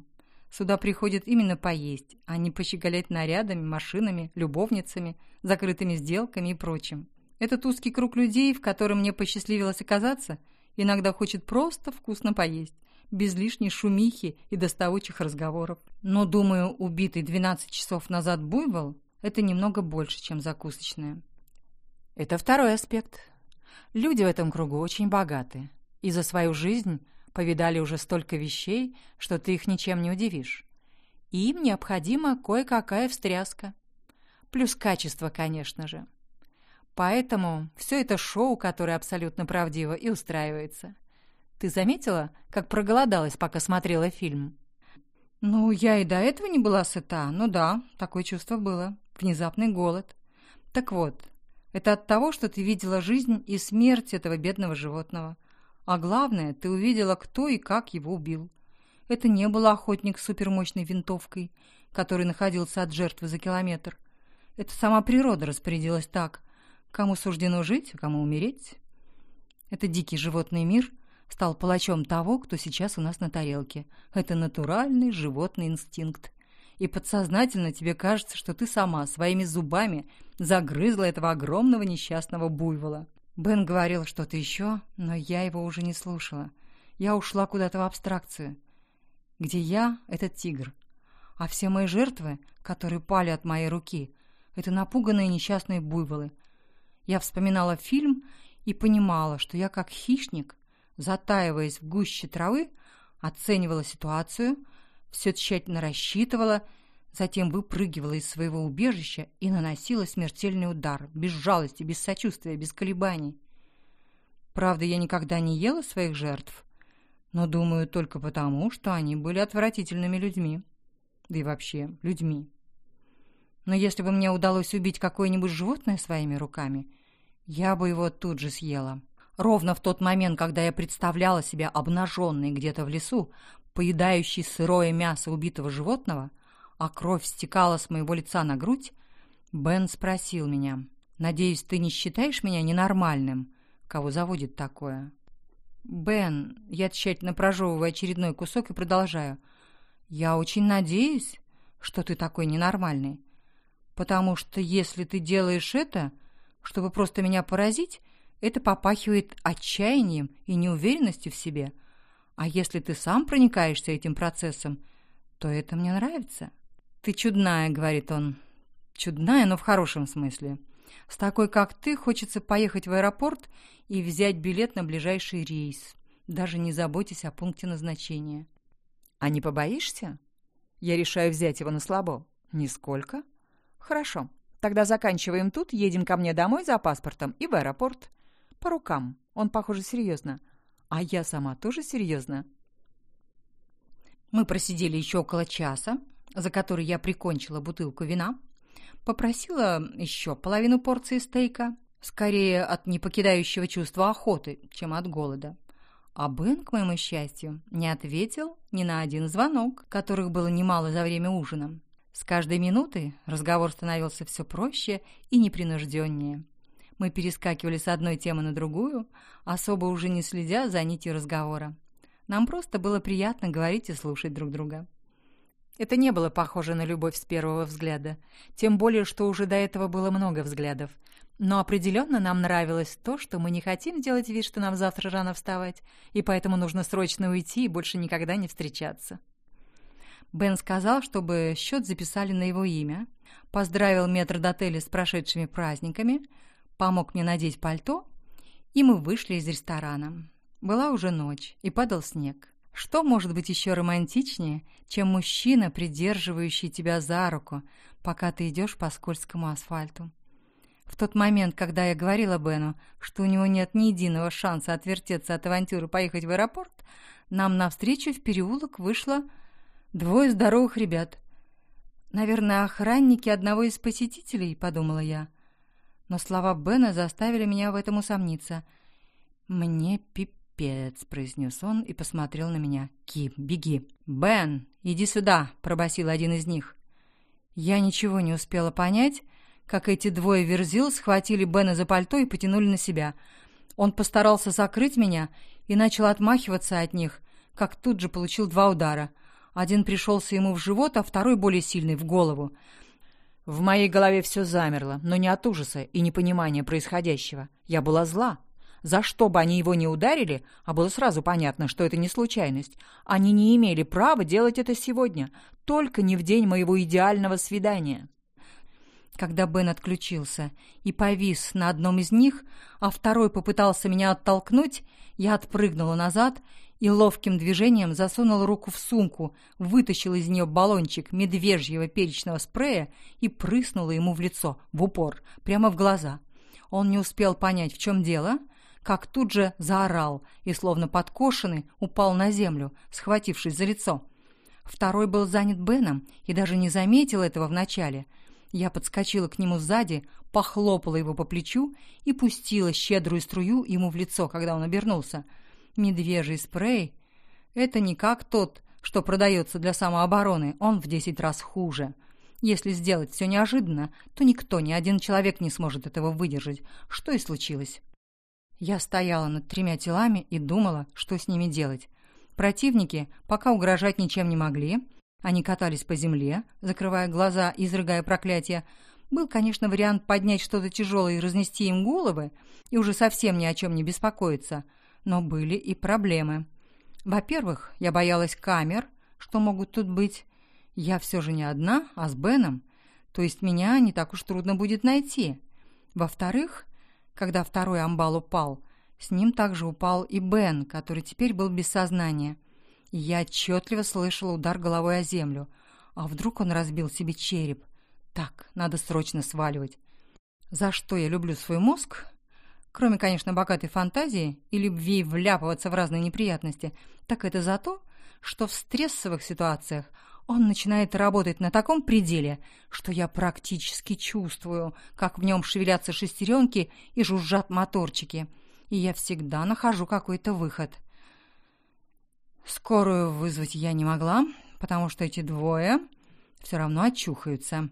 Сюда приходят именно поесть, а не пощеголять нарядами, машинами, любовницами, закрытыми сделками и прочим. Этот узкий круг людей, в котором мне посчастливилось оказаться, иногда хочет просто вкусно поесть, без лишней шумихи и доставучих разговоров. Но, думаю, убитый 12 часов назад буйвол – это немного больше, чем закусочная. Это второй аспект. Люди в этом кругу очень богаты. И за свою жизнь повидали уже столько вещей, что ты их ничем не удивишь. И им необходима кое-какая встряска. Плюс качество, конечно же. Поэтому все это шоу, которое абсолютно правдиво и устраивается – ты заметила, как проголодалась, пока смотрела фильм? Ну, я и до этого не была сыта. Ну да, такое чувство было. Внезапный голод. Так вот, это от того, что ты видела жизнь и смерть этого бедного животного. А главное, ты увидела, кто и как его убил. Это не был охотник с супермощной винтовкой, который находился от жертвы за километр. Это сама природа распорядилась так. Кому суждено жить, а кому умереть. Это дикий животный мир, стал палачом того, кто сейчас у нас на тарелке. Это натуральный животный инстинкт. И подсознательно тебе кажется, что ты сама своими зубами загрызла этого огромного несчастного буйвола. Бен говорил что-то еще, но я его уже не слушала. Я ушла куда-то в абстракцию. Где я — этот тигр. А все мои жертвы, которые пали от моей руки, это напуганные несчастные буйволы. Я вспоминала фильм и понимала, что я как хищник затаиваясь в гуще травы, оценивала ситуацию, все тщательно рассчитывала, затем выпрыгивала из своего убежища и наносила смертельный удар, без жалости, без сочувствия, без колебаний. Правда, я никогда не ела своих жертв, но думаю только потому, что они были отвратительными людьми. Да и вообще, людьми. Но если бы мне удалось убить какое-нибудь животное своими руками, я бы его тут же съела. Ровно в тот момент, когда я представляла себя обнаженной где-то в лесу, поедающей сырое мясо убитого животного, а кровь стекала с моего лица на грудь, Бен спросил меня, «Надеюсь, ты не считаешь меня ненормальным? Кого заводит такое?» «Бен», я тщательно прожевываю очередной кусок и продолжаю, «Я очень надеюсь, что ты такой ненормальный, потому что если ты делаешь это, чтобы просто меня поразить, это попахивает отчаянием и неуверенностью в себе. А если ты сам проникаешься этим процессом, то это мне нравится. «Ты чудная», — говорит он. «Чудная, но в хорошем смысле. С такой, как ты, хочется поехать в аэропорт и взять билет на ближайший рейс, даже не заботясь о пункте назначения». «А не побоишься?» «Я решаю взять его на слабо». «Нисколько?» «Хорошо. Тогда заканчиваем тут, едем ко мне домой за паспортом и в аэропорт. По рукам. Он, похоже, серьезно. А я сама тоже серьезно. Мы просидели еще около часа, за который я прикончила бутылку вина, попросила еще половину порции стейка, скорее от непокидающего чувства охоты, чем от голода. А Бен, к моему счастью, не ответил ни на один звонок, которых было немало за время ужина. С каждой минутой разговор становился все проще и непринужденнее. Мы перескакивали с одной темы на другую, особо уже не следя за нитью разговора. Нам просто было приятно говорить и слушать друг друга. Это не было похоже на любовь с первого взгляда, тем более, что уже до этого было много взглядов. Но определенно нам нравилось то, что мы не хотим делать вид, что нам завтра рано вставать, и поэтому нужно срочно уйти и больше никогда не встречаться. Бен сказал, чтобы счет записали на его имя, поздравил метрдотеля с прошедшими праздниками – помог мне надеть пальто, и мы вышли из ресторана. Была уже ночь, и падал снег. Что может быть еще романтичнее, чем мужчина, придерживающий тебя за руку, пока ты идешь по скользкому асфальту? В тот момент, когда я говорила Бену, что у него нет ни единого шанса отвертеться от авантюры поехать в аэропорт, нам навстречу в переулок вышло двое здоровых ребят. «Наверное, охранники одного из посетителей», — подумала я. Но слова Бена заставили меня в этом усомниться. «Мне пипец», — произнес он и посмотрел на меня. «Ким, беги». «Бен, иди сюда», — пробасил один из них. Я ничего не успела понять, как эти двое верзил схватили Бена за пальто и потянули на себя. Он постарался закрыть меня и начал отмахиваться от них, как тут же получил два удара. Один пришелся ему в живот, а второй, более сильный, в голову. В моей голове все замерло, но не от ужаса и непонимания происходящего. Я была зла. За что бы они его не ударили, а было сразу понятно, что это не случайность, они не имели права делать это сегодня, только не в день моего идеального свидания. Когда Бен отключился и повис на одном из них, а второй попытался меня оттолкнуть, я отпрыгнула назад и ловким движением засунул руку в сумку, вытащил из нее баллончик медвежьего перечного спрея и прыснула ему в лицо, в упор, прямо в глаза. Он не успел понять, в чем дело, как тут же заорал и, словно подкошенный, упал на землю, схватившись за лицо. Второй был занят Беном и даже не заметил этого вначале. Я подскочила к нему сзади, похлопала его по плечу и пустила щедрую струю ему в лицо, когда он обернулся — Медвежий спрей — это не как тот, что продается для самообороны, он в десять раз хуже. Если сделать все неожиданно, то никто, ни один человек не сможет этого выдержать, что и случилось. Я стояла над тремя телами и думала, что с ними делать. Противники пока угрожать ничем не могли, они катались по земле, закрывая глаза и изрыгая проклятия. Был, конечно, вариант поднять что-то тяжелое и разнести им головы, и уже совсем ни о чем не беспокоиться — но были и проблемы. Во-первых, я боялась камер, что могут тут быть. Я все же не одна, а с Беном, то есть меня не так уж трудно будет найти. Во-вторых, когда второй амбал упал, с ним также упал и Бен, который теперь был без сознания. И я отчетливо слышала удар головой о землю. А вдруг он разбил себе череп? Так, надо срочно сваливать. За что я люблю свой мозг, Кроме, конечно, богатой фантазии и любви вляпываться в разные неприятности, так это за то, что в стрессовых ситуациях он начинает работать на таком пределе, что я практически чувствую, как в нем шевелятся шестеренки и жужжат моторчики, и я всегда нахожу какой-то выход. Скорую вызвать я не могла, потому что эти двое все равно очухаются.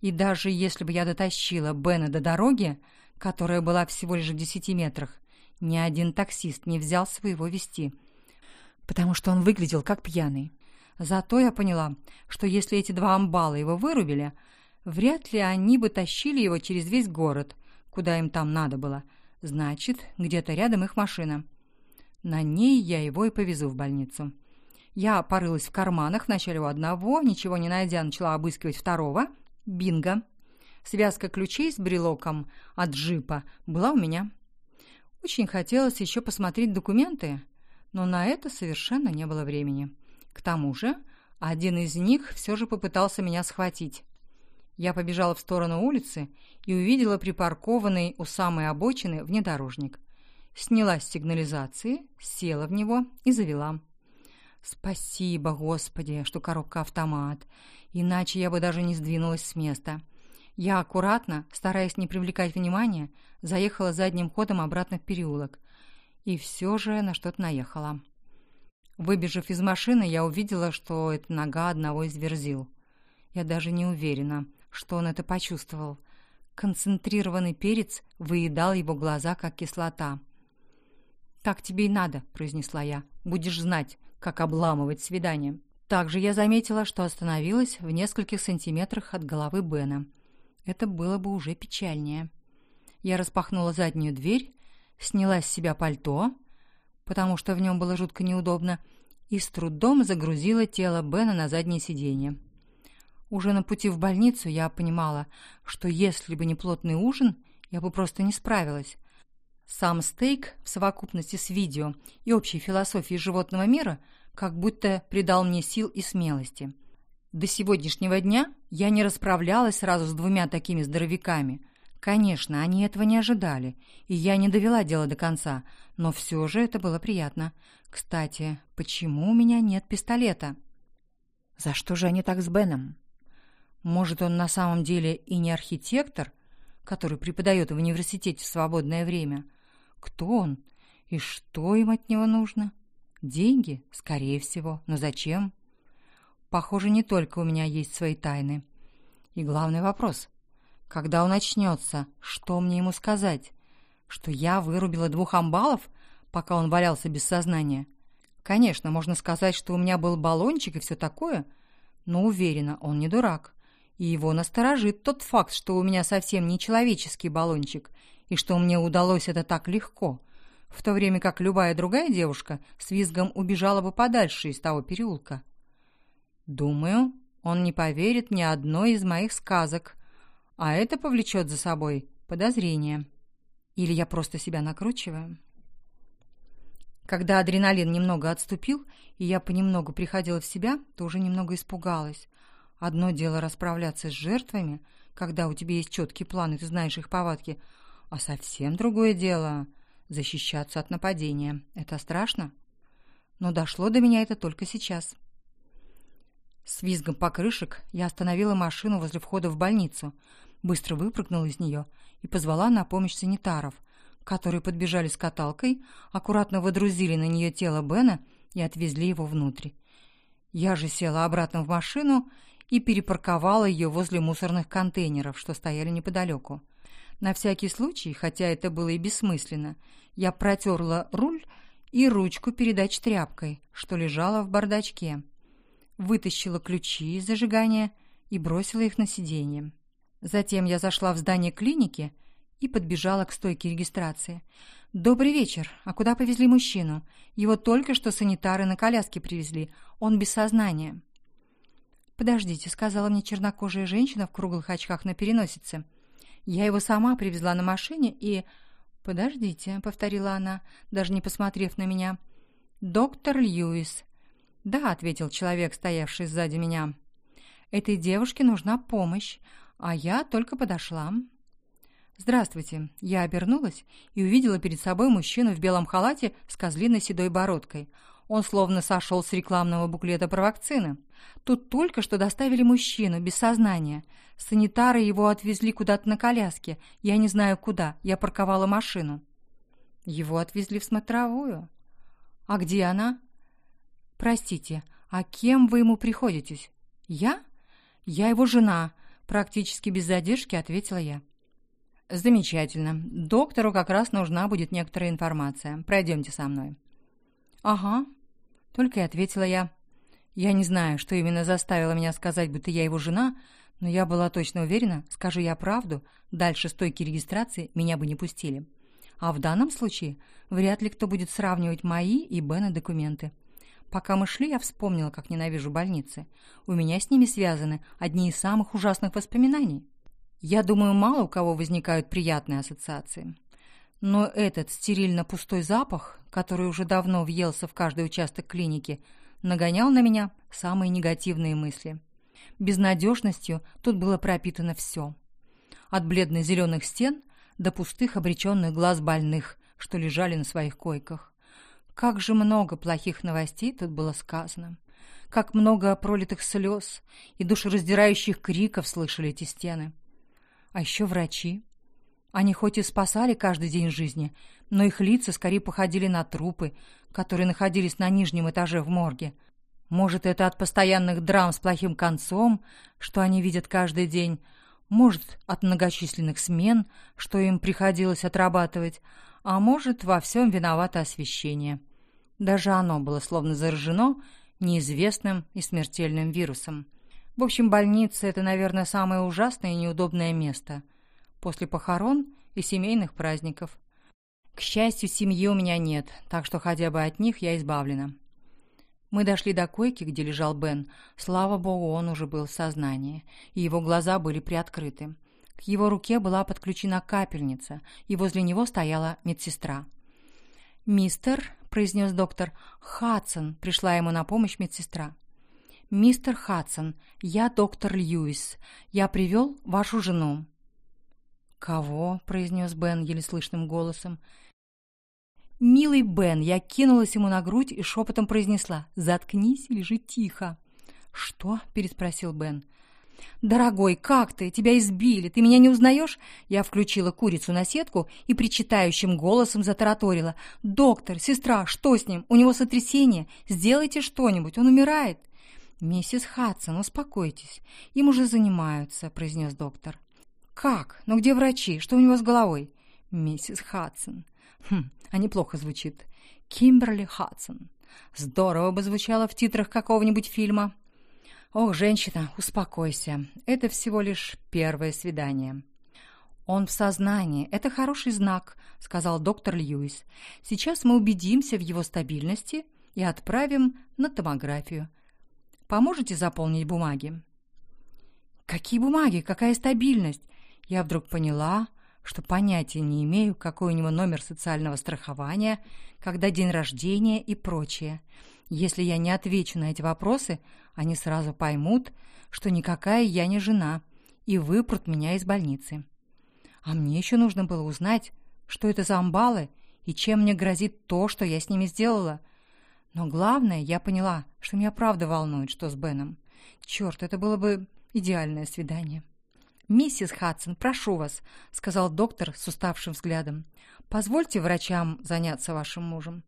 И даже если бы я дотащила Бена до дороги, которая была всего лишь в десяти метрах, ни один таксист не взял своего вести, потому что он выглядел как пьяный. Зато я поняла, что если эти два амбала его вырубили, вряд ли они бы тащили его через весь город, куда им там надо было. Значит, где-то рядом их машина. На ней я его и повезу в больницу. Я порылась в карманах, вначале у одного, ничего не найдя, начала обыскивать второго. Бинго! Связка ключей с брелоком от джипа была у меня. Очень хотелось еще посмотреть документы, но на это совершенно не было времени. К тому же один из них все же попытался меня схватить. Я побежала в сторону улицы и увидела припаркованный у самой обочины внедорожник. Сняла с сигнализации, села в него и завела. Спасибо, Господи, что коробка автомат, иначе я бы даже не сдвинулась с места. Я аккуратно, стараясь не привлекать внимания, заехала задним ходом обратно в переулок. И все же на что-то наехала. Выбежав из машины, я увидела, что это нога одного из верзил. Я даже не уверена, что он это почувствовал. Концентрированный перец выедал его глаза, как кислота. «Так тебе и надо», — произнесла я. «Будешь знать, как обламывать свидание». Также я заметила, что остановилась в нескольких сантиметрах от головы Бена — это было бы уже печальнее. Я распахнула заднюю дверь, сняла с себя пальто, потому что в нем было жутко неудобно, и с трудом загрузила тело Бена на заднее сиденье. Уже на пути в больницу я понимала, что если бы не плотный ужин, я бы просто не справилась. Сам стейк в совокупности с видео и общей философией животного мира как будто придал мне сил и смелости. До сегодняшнего дня я не расправлялась сразу с двумя такими здоровяками. Конечно, они этого не ожидали, и я не довела дело до конца, но все же это было приятно. Кстати, почему у меня нет пистолета? За что же они так с Беном? Может, он на самом деле и не архитектор, который преподает в университете в свободное время? Кто он? И что им от него нужно? Деньги? Скорее всего. Но зачем? Похоже, не только у меня есть свои тайны. И главный вопрос. Когда он начнется, что мне ему сказать? Что я вырубила двух амбалов, пока он валялся без сознания? Конечно, можно сказать, что у меня был баллончик и все такое, но уверена, он не дурак. И его насторожит тот факт, что у меня совсем не человеческий баллончик, и что мне удалось это так легко, в то время как любая другая девушка с визгом убежала бы подальше из того переулка. Думаю, он не поверит ни одной из моих сказок, а это повлечет за собой подозрения. Или я просто себя накручиваю? Когда адреналин немного отступил, и я понемногу приходила в себя, то уже немного испугалась. Одно дело расправляться с жертвами, когда у тебя есть четкий план, и ты знаешь их повадки, а совсем другое дело — защищаться от нападения. Это страшно? Но дошло до меня это только сейчас. С визгом покрышек я остановила машину возле входа в больницу, быстро выпрыгнула из нее и позвала на помощь санитаров, которые подбежали с каталкой, аккуратно водрузили на нее тело Бена и отвезли его внутрь. Я же села обратно в машину и перепарковала ее возле мусорных контейнеров, что стояли неподалеку. На всякий случай, хотя это было и бессмысленно, я протерла руль и ручку передач тряпкой, что лежала в бардачке вытащила ключи из зажигания и бросила их на сиденье. Затем я зашла в здание клиники и подбежала к стойке регистрации. «Добрый вечер. А куда повезли мужчину? Его только что санитары на коляске привезли. Он без сознания». «Подождите», — сказала мне чернокожая женщина в круглых очках на переносице. «Я его сама привезла на машине и...» «Подождите», — повторила она, даже не посмотрев на меня. «Доктор Льюис, «Да», — ответил человек, стоявший сзади меня. «Этой девушке нужна помощь, а я только подошла». «Здравствуйте». Я обернулась и увидела перед собой мужчину в белом халате с козлиной седой бородкой. Он словно сошел с рекламного буклета про вакцины. Тут только что доставили мужчину без сознания. Санитары его отвезли куда-то на коляске. Я не знаю куда. Я парковала машину. Его отвезли в смотровую. «А где она?» «Простите, а кем вы ему приходитесь?» «Я? Я его жена», — практически без задержки ответила я. «Замечательно. Доктору как раз нужна будет некоторая информация. Пройдемте со мной». «Ага», — только и ответила я. Я не знаю, что именно заставило меня сказать, будто я его жена, но я была точно уверена, скажу я правду, дальше стойки регистрации меня бы не пустили. А в данном случае вряд ли кто будет сравнивать мои и Бена документы. Пока мы шли, я вспомнила, как ненавижу больницы. У меня с ними связаны одни из самых ужасных воспоминаний. Я думаю, мало у кого возникают приятные ассоциации. Но этот стерильно пустой запах, который уже давно въелся в каждый участок клиники, нагонял на меня самые негативные мысли. Безнадежностью тут было пропитано все. От бледно-зеленых стен до пустых обреченных глаз больных, что лежали на своих койках. Как же много плохих новостей тут было сказано. Как много пролитых слез и душераздирающих криков слышали эти стены. А еще врачи. Они хоть и спасали каждый день жизни, но их лица скорее походили на трупы, которые находились на нижнем этаже в морге. Может, это от постоянных драм с плохим концом, что они видят каждый день, может, от многочисленных смен, что им приходилось отрабатывать, а может, во всем виновато освещение. Даже оно было словно заражено неизвестным и смертельным вирусом. В общем, больница — это, наверное, самое ужасное и неудобное место. После похорон и семейных праздников. К счастью, семьи у меня нет, так что хотя бы от них я избавлена. Мы дошли до койки, где лежал Бен. Слава богу, он уже был в сознании, и его глаза были приоткрыты. К его руке была подключена капельница, и возле него стояла медсестра. «Мистер», — произнес доктор, — «Хадсон», — пришла ему на помощь медсестра. «Мистер Хадсон, я доктор Льюис. Я привел вашу жену». «Кого?» — произнес Бен еле слышным голосом. «Милый Бен!» Я кинулась ему на грудь и шепотом произнесла «Заткнись лежи тихо». «Что?» — переспросил Бен. «Дорогой, как ты? Тебя избили. Ты меня не узнаешь?» Я включила курицу на сетку и причитающим голосом затараторила. «Доктор, сестра, что с ним? У него сотрясение. Сделайте что-нибудь, он умирает». «Миссис Хадсон, успокойтесь. Им уже занимаются», — произнес доктор. «Как? Но где врачи? Что у него с головой?» «Миссис Хадсон». «Хм, а неплохо звучит. Кимберли Хадсон. Здорово бы звучало в титрах какого-нибудь фильма». «Ох, женщина, успокойся. Это всего лишь первое свидание». «Он в сознании. Это хороший знак», — сказал доктор Льюис. «Сейчас мы убедимся в его стабильности и отправим на томографию. Поможете заполнить бумаги?» «Какие бумаги? Какая стабильность?» Я вдруг поняла, что понятия не имею, какой у него номер социального страхования, когда день рождения и прочее. Если я не отвечу на эти вопросы, они сразу поймут, что никакая я не жена, и выпрут меня из больницы. А мне еще нужно было узнать, что это за амбалы и чем мне грозит то, что я с ними сделала — но главное, я поняла, что меня правда волнует, что с Беном. Черт, это было бы идеальное свидание. «Миссис Хадсон, прошу вас», — сказал доктор с уставшим взглядом. «Позвольте врачам заняться вашим мужем».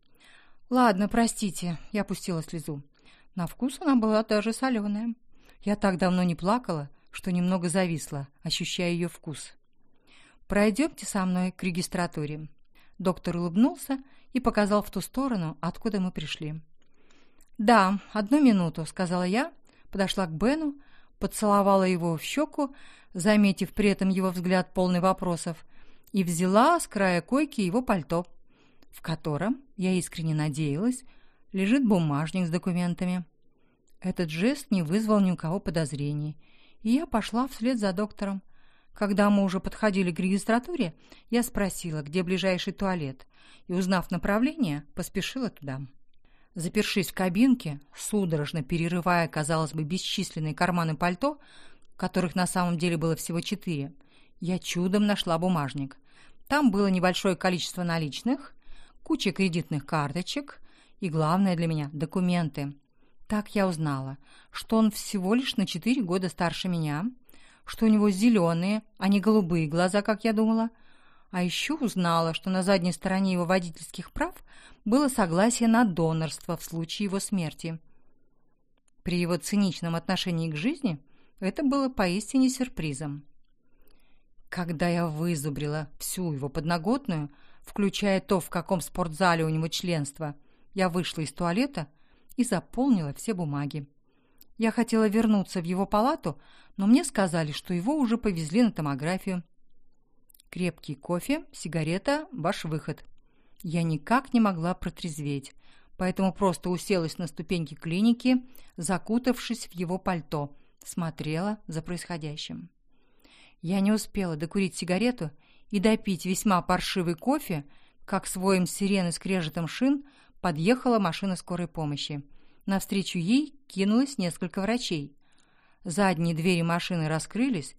«Ладно, простите», — я опустила слезу. На вкус она была даже соленая. Я так давно не плакала, что немного зависла, ощущая ее вкус. «Пройдемте со мной к регистратуре». Доктор улыбнулся и показал в ту сторону, откуда мы пришли. «Да, одну минуту», — сказала я, подошла к Бену, поцеловала его в щеку, заметив при этом его взгляд полный вопросов, и взяла с края койки его пальто, в котором, я искренне надеялась, лежит бумажник с документами. Этот жест не вызвал ни у кого подозрений, и я пошла вслед за доктором. Когда мы уже подходили к регистратуре, я спросила, где ближайший туалет, и, узнав направление, поспешила туда. Запершись в кабинке, судорожно перерывая, казалось бы, бесчисленные карманы пальто, которых на самом деле было всего четыре, я чудом нашла бумажник. Там было небольшое количество наличных, куча кредитных карточек и, главное для меня, документы. Так я узнала, что он всего лишь на четыре года старше меня, что у него зеленые, а не голубые глаза, как я думала – а еще узнала, что на задней стороне его водительских прав было согласие на донорство в случае его смерти. При его циничном отношении к жизни это было поистине сюрпризом. Когда я вызубрила всю его подноготную, включая то, в каком спортзале у него членство, я вышла из туалета и заполнила все бумаги. Я хотела вернуться в его палату, но мне сказали, что его уже повезли на томографию. Крепкий кофе, сигарета – ваш выход. Я никак не могла протрезветь, поэтому просто уселась на ступеньки клиники, закутавшись в его пальто, смотрела за происходящим. Я не успела докурить сигарету и допить весьма паршивый кофе, как с воем сирены скрежетом шин подъехала машина скорой помощи. Навстречу ей кинулось несколько врачей. Задние двери машины раскрылись,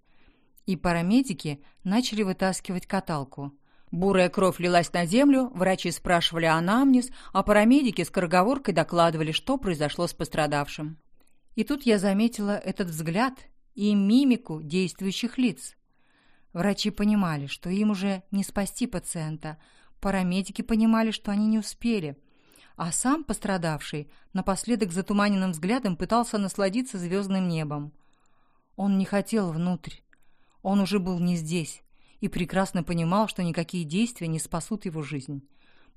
и парамедики начали вытаскивать каталку. Бурая кровь лилась на землю, врачи спрашивали анамнез, а парамедики с скороговоркой докладывали, что произошло с пострадавшим. И тут я заметила этот взгляд и мимику действующих лиц. Врачи понимали, что им уже не спасти пациента, парамедики понимали, что они не успели, а сам пострадавший напоследок затуманенным взглядом пытался насладиться звездным небом. Он не хотел внутрь, он уже был не здесь и прекрасно понимал, что никакие действия не спасут его жизнь.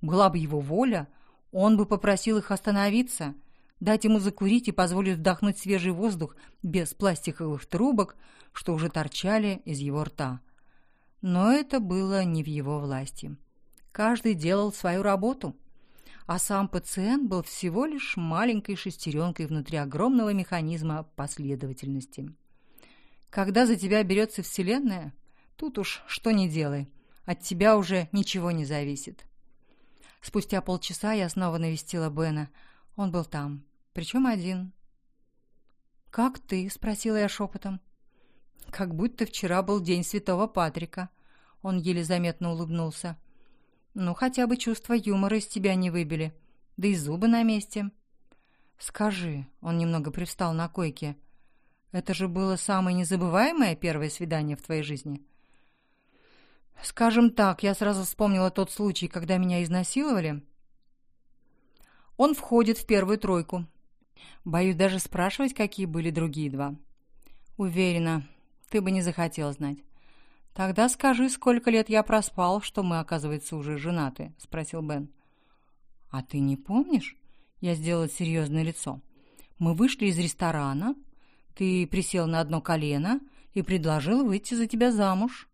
Была бы его воля, он бы попросил их остановиться, дать ему закурить и позволить вдохнуть свежий воздух без пластиковых трубок, что уже торчали из его рта. Но это было не в его власти. Каждый делал свою работу, а сам пациент был всего лишь маленькой шестеренкой внутри огромного механизма последовательности. Когда за тебя берется Вселенная, Тут уж что ни делай, от тебя уже ничего не зависит. Спустя полчаса я снова навестила Бена. Он был там, причем один. «Как ты?» — спросила я шепотом. «Как будто вчера был день Святого Патрика». Он еле заметно улыбнулся. «Ну, хотя бы чувство юмора из тебя не выбили. Да и зубы на месте». «Скажи», — он немного привстал на койке, — «это же было самое незабываемое первое свидание в твоей жизни?» «Скажем так, я сразу вспомнила тот случай, когда меня изнасиловали». Он входит в первую тройку. Боюсь даже спрашивать, какие были другие два. Уверена, ты бы не захотел знать. Тогда скажи, сколько лет я проспал, что мы, оказывается, уже женаты, спросил Бен. А ты не помнишь? Я сделала серьезное лицо. Мы вышли из ресторана, ты присел на одно колено и предложил выйти за тебя замуж.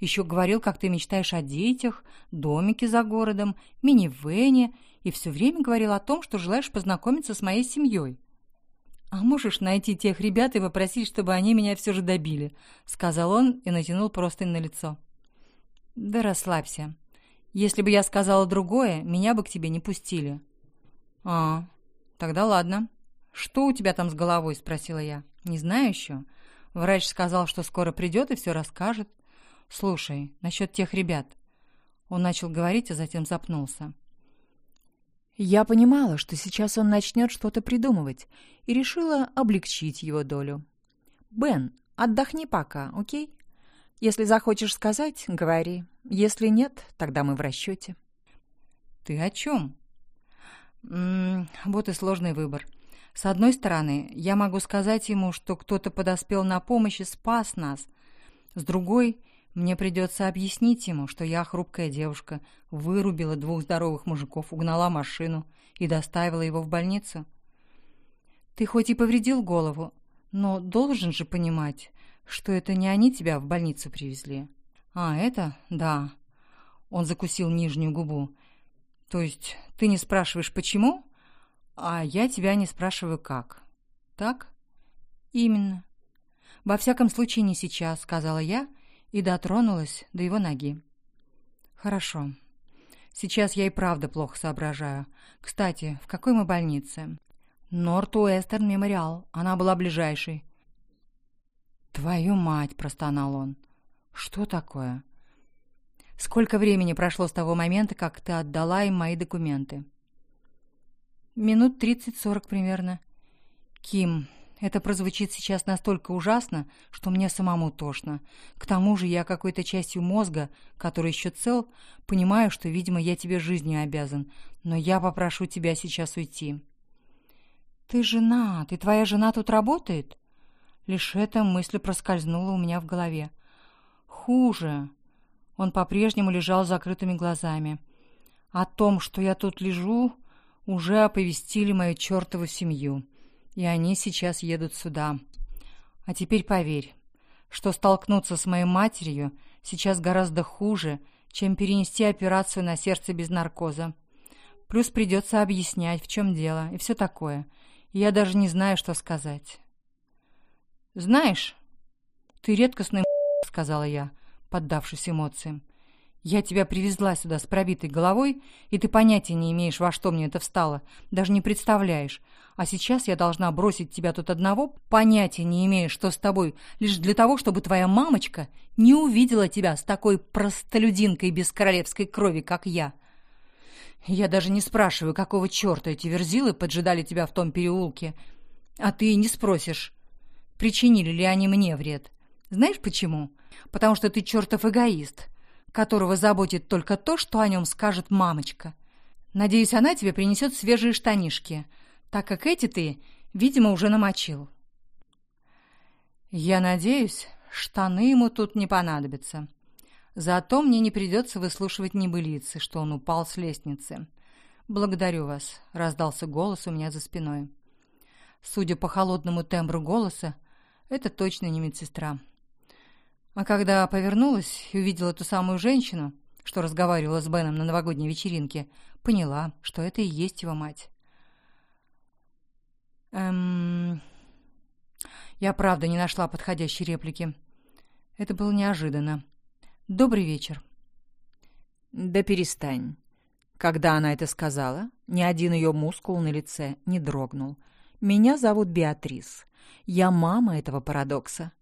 Еще говорил, как ты мечтаешь о детях, домике за городом, минивэне, и все время говорил о том, что желаешь познакомиться с моей семьей. «А можешь найти тех ребят и попросить, чтобы они меня все же добили?» — сказал он и натянул простынь на лицо. «Да расслабься. Если бы я сказала другое, меня бы к тебе не пустили». «А, тогда ладно. Что у тебя там с головой?» — спросила я. «Не знаю еще. Врач сказал, что скоро придет и все расскажет». «Слушай, насчет тех ребят». Он начал говорить, а затем запнулся. Я понимала, что сейчас он начнет что-то придумывать, и решила облегчить его долю. «Бен, отдохни пока, окей? Если захочешь сказать, говори. Если нет, тогда мы в расчете». «Ты о чем?» М -м, «Вот и сложный выбор. С одной стороны, я могу сказать ему, что кто-то подоспел на помощь и спас нас. С другой, мне придется объяснить ему, что я хрупкая девушка, вырубила двух здоровых мужиков, угнала машину и доставила его в больницу. Ты хоть и повредил голову, но должен же понимать, что это не они тебя в больницу привезли. А, это? Да. Он закусил нижнюю губу. То есть ты не спрашиваешь, почему? А я тебя не спрашиваю, как. Так? Именно. Во всяком случае, не сейчас, сказала я, — и дотронулась до его ноги. «Хорошо. Сейчас я и правда плохо соображаю. Кстати, в какой мы больнице?» «Норт-Уэстерн Мемориал. Она была ближайшей». «Твою мать!» — простонал он. «Что такое?» «Сколько времени прошло с того момента, как ты отдала им мои документы?» «Минут тридцать-сорок примерно». «Ким, это прозвучит сейчас настолько ужасно, что мне самому тошно. К тому же я какой-то частью мозга, который еще цел, понимаю, что, видимо, я тебе жизнью обязан, но я попрошу тебя сейчас уйти». «Ты жена, ты твоя жена тут работает?» Лишь эта мысль проскользнула у меня в голове. «Хуже». Он по-прежнему лежал с закрытыми глазами. «О том, что я тут лежу, уже оповестили мою чертову семью» и они сейчас едут сюда. А теперь поверь, что столкнуться с моей матерью сейчас гораздо хуже, чем перенести операцию на сердце без наркоза. Плюс придется объяснять, в чем дело, и все такое. И я даже не знаю, что сказать. «Знаешь, ты редкостный сказала я, поддавшись эмоциям. Я тебя привезла сюда с пробитой головой, и ты понятия не имеешь, во что мне это встало, даже не представляешь. А сейчас я должна бросить тебя тут одного, понятия не имея, что с тобой, лишь для того, чтобы твоя мамочка не увидела тебя с такой простолюдинкой без королевской крови, как я. Я даже не спрашиваю, какого черта эти верзилы поджидали тебя в том переулке. А ты не спросишь, причинили ли они мне вред. Знаешь почему? Потому что ты чертов эгоист» которого заботит только то, что о нем скажет мамочка. Надеюсь, она тебе принесет свежие штанишки, так как эти ты, видимо, уже намочил. Я надеюсь, штаны ему тут не понадобятся. Зато мне не придется выслушивать небылицы, что он упал с лестницы. «Благодарю вас», — раздался голос у меня за спиной. Судя по холодному тембру голоса, это точно не медсестра. А когда повернулась и увидела ту самую женщину, что разговаривала с Беном на новогодней вечеринке, поняла, что это и есть его мать. Эм... Я правда не нашла подходящей реплики. Это было неожиданно. «Добрый вечер». «Да перестань». Когда она это сказала, ни один ее мускул на лице не дрогнул. «Меня зовут Беатрис. Я мама этого парадокса.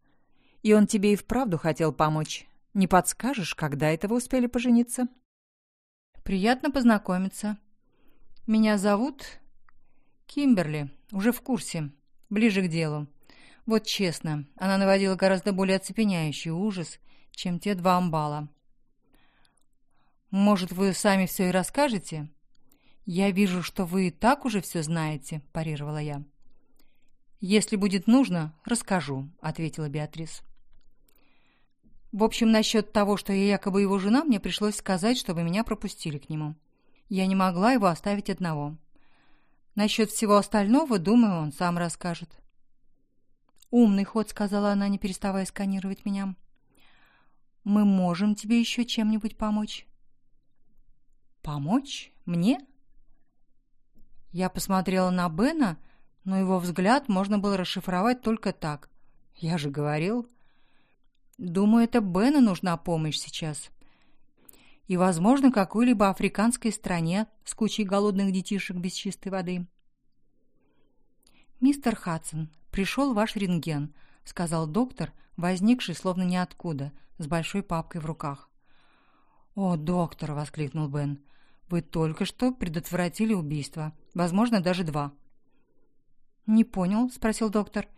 И он тебе и вправду хотел помочь. Не подскажешь, когда это вы успели пожениться?» «Приятно познакомиться. Меня зовут Кимберли. Уже в курсе. Ближе к делу. Вот честно, она наводила гораздо более оцепеняющий ужас, чем те два амбала. «Может, вы сами все и расскажете?» «Я вижу, что вы и так уже все знаете», – парировала я. «Если будет нужно, расскажу», – ответила Беатрис. В общем, насчет того, что я якобы его жена, мне пришлось сказать, чтобы меня пропустили к нему. Я не могла его оставить одного. Насчет всего остального, думаю, он сам расскажет. «Умный ход», — сказала она, не переставая сканировать меня. «Мы можем тебе еще чем-нибудь помочь?» «Помочь? Мне?» Я посмотрела на Бена, но его взгляд можно было расшифровать только так. «Я же говорил...» «Думаю, это Бену нужна помощь сейчас. И, возможно, какой-либо африканской стране с кучей голодных детишек без чистой воды». «Мистер Хадсон, пришел ваш рентген», — сказал доктор, возникший словно ниоткуда, с большой папкой в руках. «О, доктор!» — воскликнул Бен. «Вы только что предотвратили убийство. Возможно, даже два». «Не понял?» — спросил доктор.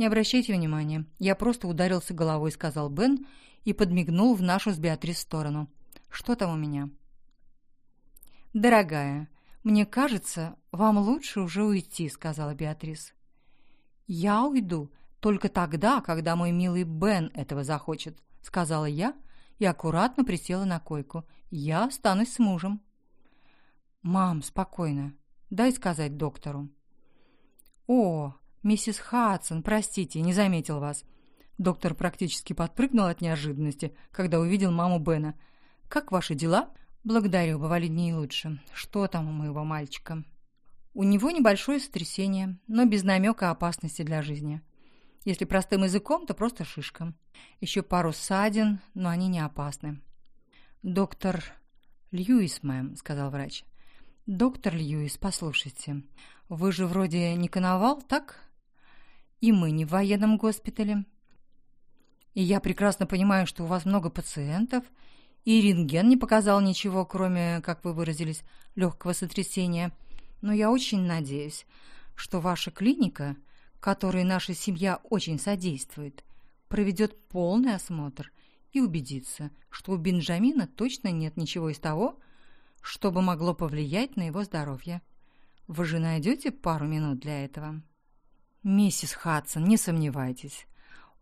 «Не обращайте внимания. Я просто ударился головой», — сказал Бен и подмигнул в нашу с Беатрис сторону. «Что там у меня?» «Дорогая, мне кажется, вам лучше уже уйти», — сказала Беатрис. «Я уйду только тогда, когда мой милый Бен этого захочет», — сказала я и аккуратно присела на койку. «Я останусь с мужем». «Мам, спокойно. Дай сказать доктору». «О, миссис Хадсон, простите, не заметил вас». Доктор практически подпрыгнул от неожиданности, когда увидел маму Бена. «Как ваши дела?» «Благодарю, бывали дни и лучше. Что там у моего мальчика?» «У него небольшое сотрясение, но без намека опасности для жизни. Если простым языком, то просто шишка. Еще пару ссадин, но они не опасны». «Доктор Льюис, мэм», — сказал врач. «Доктор Льюис, послушайте, вы же вроде не коновал, так? И мы не в военном госпитале. И я прекрасно понимаю, что у вас много пациентов, — и рентген не показал ничего, кроме, как вы выразились, легкого сотрясения. Но я очень надеюсь, что ваша клиника, которой наша семья очень содействует, проведет полный осмотр и убедится, что у Бенджамина точно нет ничего из того, что бы могло повлиять на его здоровье. Вы же найдете пару минут для этого? Миссис Хадсон, не сомневайтесь.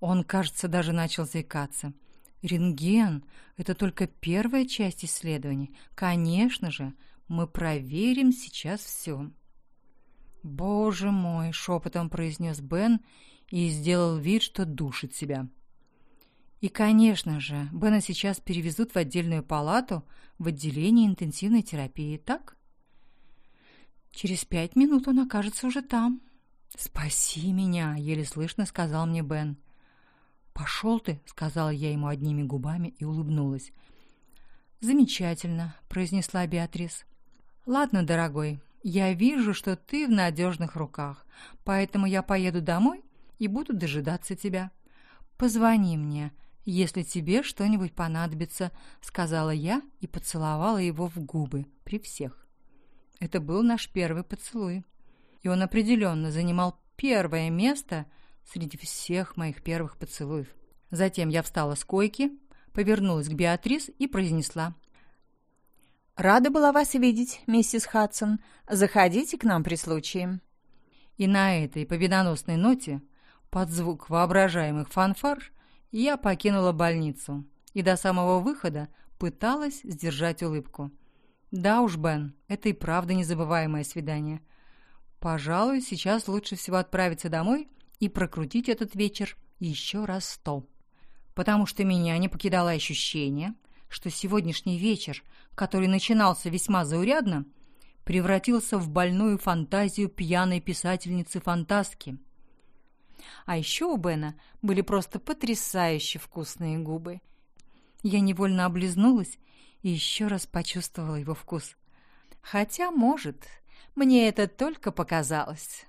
Он, кажется, даже начал заикаться – Рентген – это только первая часть исследований. Конечно же, мы проверим сейчас все. «Боже мой!» – шепотом произнес Бен и сделал вид, что душит себя. И, конечно же, Бена сейчас перевезут в отдельную палату в отделение интенсивной терапии, так? Через пять минут он окажется уже там. «Спаси меня!» – еле слышно сказал мне Бен. «Пошел ты», — сказала я ему одними губами и улыбнулась. «Замечательно», — произнесла Беатрис. «Ладно, дорогой, я вижу, что ты в надежных руках, поэтому я поеду домой и буду дожидаться тебя. Позвони мне, если тебе что-нибудь понадобится», — сказала я и поцеловала его в губы при всех. Это был наш первый поцелуй, и он определенно занимал первое место — среди всех моих первых поцелуев. Затем я встала с койки, повернулась к Беатрис и произнесла. «Рада была вас видеть, миссис Хадсон. Заходите к нам при случае». И на этой победоносной ноте, под звук воображаемых фанфар, я покинула больницу и до самого выхода пыталась сдержать улыбку. Да уж, Бен, это и правда незабываемое свидание. Пожалуй, сейчас лучше всего отправиться домой и прокрутить этот вечер еще раз сто. Потому что меня не покидало ощущение, что сегодняшний вечер, который начинался весьма заурядно, превратился в больную фантазию пьяной писательницы-фантастки. А еще у Бена были просто потрясающе вкусные губы. Я невольно облизнулась и еще раз почувствовала его вкус. Хотя, может, мне это только показалось.